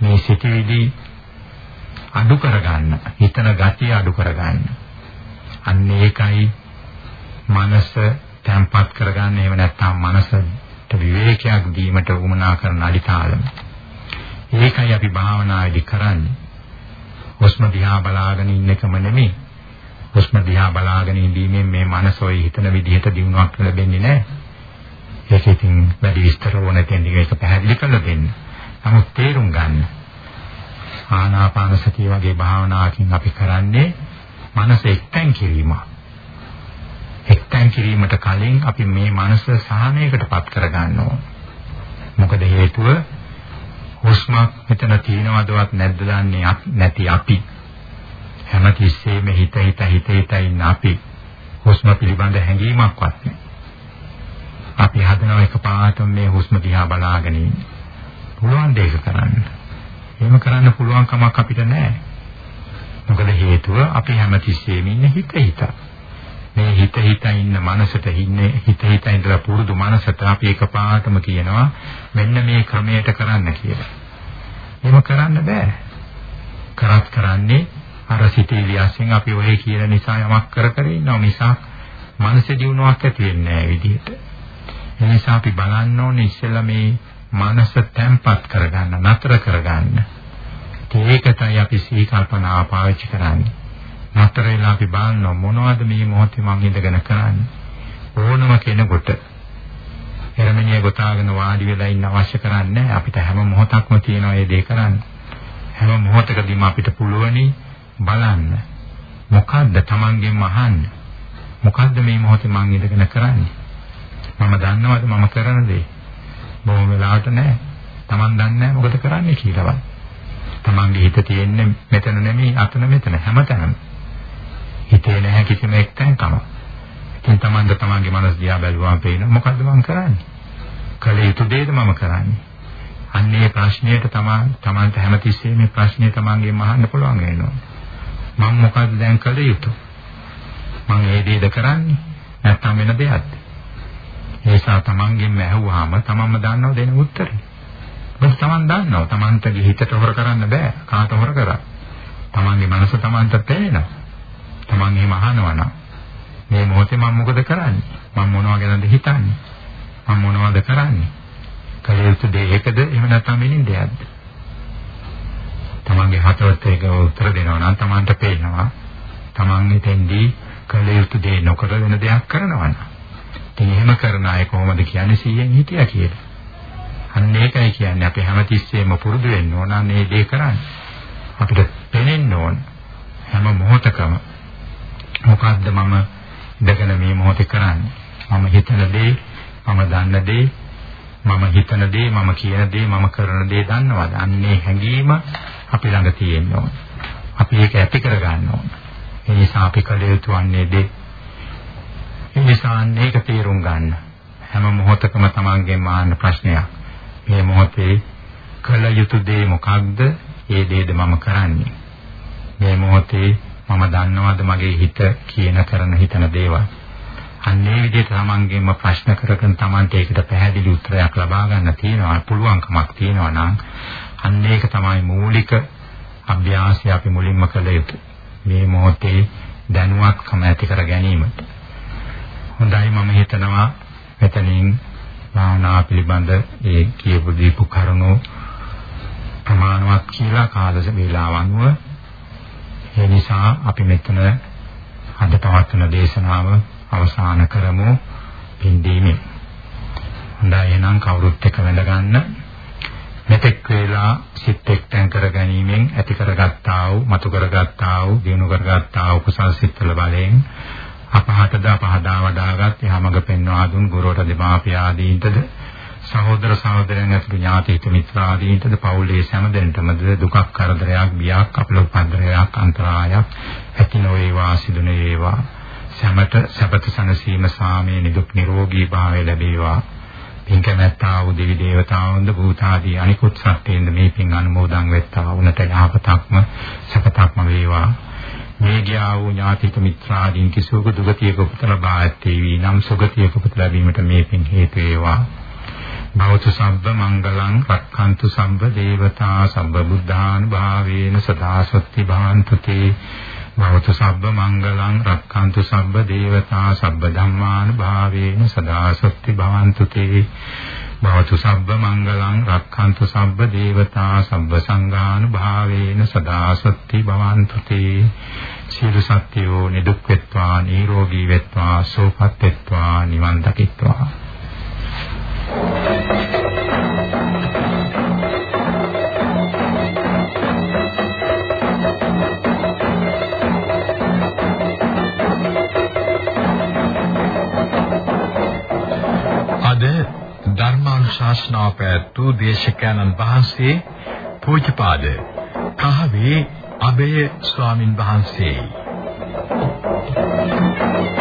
මේ සිතිවිලි අඩු කරගන්න හිතන gatiය අඩු කරගන්න අන්න ඒකයි මනස තැම්පත් කරගන්න එහෙම නැත්නම් මනසට විවේකයක් දීමට උවමනා කරන අදිතාලම ඒකයි අපි භාවනාවේදී කරන්නේ. හුස්ම දිහා බලාගෙන ඉන්න එකම නෙමෙයි. හුස්ම දිහා බලාගෙන ඉඳීමෙන් මේ මනස ඔය හිතන විදිහට දිනුවක් ලැබෙන්නේ නැහැ. ඒක ඉතින් වැඩි විස්තර ඕන තැනින් ඒක පැහැදිලි කරලා දෙන්න. නමුත් තේරුම් ගන්න. ආනාපාන සතිය වගේ භාවනාවකින් අපි කරන්නේ මනස එක්තෙන් කිරීම. එක්තෙන් කිරීමට කලින් අපි මේ මනස සහනයකටපත් කර ගන්න ඕන. මොකද හේතුව හුස්මක් මෙතන තියෙනවදවත් නැද්ද දන්නේ නැති අපි හැමතිස්සෙම හිත හිත හිත හිත ඉන්න අපි හුස්ම පිළිබඳ හැඟීමක්වත් නැහැ. අපි හදනවා එකපාරටම මේ හුස්ම දිහා බලාගෙන ඉන්න. පුළුවන් දෙයක කරන්න. එහෙම කරන්න පුළුවන් කමක් අපිට නැහැ. මොකද හේතුව අපි හැමතිස්සෙම ඉන්නේ හිත හිතා. මේ හිත හිත ඉන්න මනසට ඉන්නේ හිත හිත ඉඳලා පුරුදු මනසට අපි එකපාරටම කියනවා මෙන්න මේ ක්‍රමයට කරන්න කියලා. එහෙම කරන්න බෑ. කරත් කරන්නේ අර සිතේලිය අසින් අපි ඔය කියන නිසා යමක් කර කර ඉන්නවා මිසක් මනස දිනුවක් ඇති වෙන්නේ නැහැ විදිහට. ඒ නිසා අපි බලන්න ඕනේ ඉස්සෙල්ලා මේ මනස තැම්පත් කරගන්න, නතර කරගන්න. ඒකටයි අපි සී කල්පනාව පාවිච්චි කරන්නේ. නතර වෙලා අපි බලන මොනවද මේ මොහොතේ මම ඉඳගෙන කරන්නේ ඕනම කෙනෙකුට එරමිනිය ගොතාගෙන වාඩි වෙලා ඉන්න අවශ්‍ය කරන්නේ අපිට හැම මොහොතක්ම තියෙනවා මේ දේ කරන්න හැම මොහොතකදීම අපිට පුළුවනි බලන්න මොකද්ද Tamanගෙන් අහන්න මොකද්ද මේ මොහොතේ මම ඉඳගෙන කරන්නේ මම දන්නවද මම කරන දේ බොහොම වෙලාවට නෑ Taman දන්නේ නෑ මොකද කරන්නේ කියලාවත් Tamanගේ හිත තියෙන්නේ මෙතන නෙමෙයි අතන මෙතන හැමතැනම හිතේ නැහැ කිසිම එක්තැන්කම. ඉතින් Tamanda තමන්ගේ මනස දිහා බැලුවාම පේන මොකද්ද මම කරන්නේ? කල යුතු දෙයද මම කරන්නේ? අන්නේ ප්‍රශ්නයට තමන් තමන්ට හැමතිස්සෙම මේ ප්‍රශ්නේ තමන්ගෙන් අහන්න පුළුවන් වෙනවා. මම මොකක්ද දැන් කළ යුතු? මම ඒ දේද කරන්නේ? නැත්නම් වෙන දෙයක්ද? ඒ නිසා තමන්ගෙන් ඇහුවාම තමන්ම දන්නව දෙන උත්තරේ. බස් තමන් දන්නව තමන්ටගේ හිතට හොර කරන්න බෑ. කාට හොර කරා? තමන්ගේ මනස තමන්ට තේරෙනවා. තමන් එහෙම අහනවා නම් මේ මොහොතේ මම මොකද කරන්නේ? මම මොනවා ගැනද හිතන්නේ? මම මොනවද කරන්නේ? කල යුතු දේ එකද එහෙම නැත්නම් වෙනින් දෙයක්ද? තමන්ගේ හතවත් එක උත්තර දෙනවා නම් තමන්ට පේනවා. තමන් හිතෙන්දී කල යුතු දේ නොකර වෙන දෙයක් කරනවා නම්. ඉතින් එහෙම කරන අය කොහොමද කියන්නේ 100න් හිටියා කියලා. අන්න ඒකයි කියන්නේ අපි හැමතිස්සෙම පුරුදු වෙන්න ඕන මේ දේ කරන්න. අපිට පෙනෙන්න ඕන හැම මොහොතකම මොකද්ද මම ඉඳගෙන මේ මොහොතේ කරන්නේ? මම හිතන දේ, මම දන්න දේ, මම හිතන දේ, මම කියන දේ, මම කරන දේ දන්නවද? අන්නේ හැඟීම අපි ළඟ තියෙන්න ඕන. අපි ඒක ඇති කර ගන්න ඕන. ඒ නිසා අපි කළ යුතු වන්නේ දේ. ඒ නිසා මේක තේරුම් ගන්න. හැම මොහොතකම තමන්ගෙන් අහන්න ප්‍රශ්නයක්. මේ මොහොතේ කළ යුතු දේ මොකක්ද? ඒ දේද මම කරන්නේ. මේ මොහොතේ මම දන්නවද මගේ හිත කියන කරන හිතන දේවල්. අන්නේ විදිහට තමන්ගෙන්ම ප්‍රශ්න කරගෙන තමන්ට ඒකට පැහැදිලි උත්තරයක් ලබා ගන්න තියෙනවා පුළුවන්කමක් තියෙනවා නම් අන්න ඒක තමයි මූලික අභ්‍යාසය අපි මුලින්ම කළ යුතු. මේ මොහොතේ දැනුවත්කම ඇති කර ගැනීමට. හොඳයි මම හිතනවා මෙතනින් භාවනා පිළිබඳ ඒ කියපු දීපු කරුණු ප්‍රමාණවත් කියලා කාලස වේලාව අනුව ඒ නිසා අපි මෙතන අද පවත්වන දේශනාව අවසන් කරමු පින්දීමෙන්. හොඳයි එහෙනම් කවුරුත් එක්ක වැඳ ගන්න. මෙතෙක් වේලා සිත් එක්තෙන් කර ගැනීමෙන් ඇති කරගත්තා වූ, මතු කරගත්තා වූ, දිනු කරගත්තා වූ කුසල් සිත්වල බලයෙන් අපහතද අපහදා වඩාගත් යමඟ පෙන්වා දුන් ගුරුවර දෙමාපිය ආදීන්ටද සහෝදර සහෝදරයන් ඇතුළු ඥාති හිත මිත්‍රාදීන්ටද පවුලේ සෑම දෙනටමද දුකක් කරදරයක් බියක් අපලෝපද්‍රයක් අන්තරායක් ඇති නොවේවා සිදු නොවේවා. සැමට සැපත සනසීම සාමයේ නිදුක් නිරෝගී භාවය ලැබේවා. පින් කැමැත්තා වූ දෙවි දේවතාවුන්ද භූතාදී අනිකුත් සත්‍යයෙන්ද මේ පින් අනුමෝදන් වෙත්තා උනට යහපතක්ම සැපතක්ම වේවා. මේ ගියා වූ ඥාතික මිත්‍රාදීන් කිසිවකු දුගතියක උපත ලබා ඇත්තේ වී නම් සුගතියක උපත ලැබීමට මේ පින් හේතු වේවා. භවතු සම්බ මංගලං රක්ඛන්තු සම්බ දේවතා සම්බ බුද්ධාන භාවේන සදා සත්‍ති භාන්තු තේ භවතු සම්බ මංගලං රක්ඛන්තු සම්බ දේවතා සම්බ ධම්මාන භාවේන සදා සත්‍ති භාන්තු තේ. භවතු සම්බ මංගලං රක්ඛන්තු සම්බ දේවතා සම්බ සංඝාන භාවේන සදා සත්‍ති භවන්තු තේ. සියලු සත්‍යෝ නිදුක් වෙත්වා නිරෝගී වෙත්වා සෝපත් වෙත්වා නිවන් දකිත්වා. අද ධර්මානුශාසනාව පැවැත්වූ දේශකයන්න් වහන්සේ පූජ්‍යපාද කහවේ අබේ ස්වාමින් වහන්සේයි. Thank you.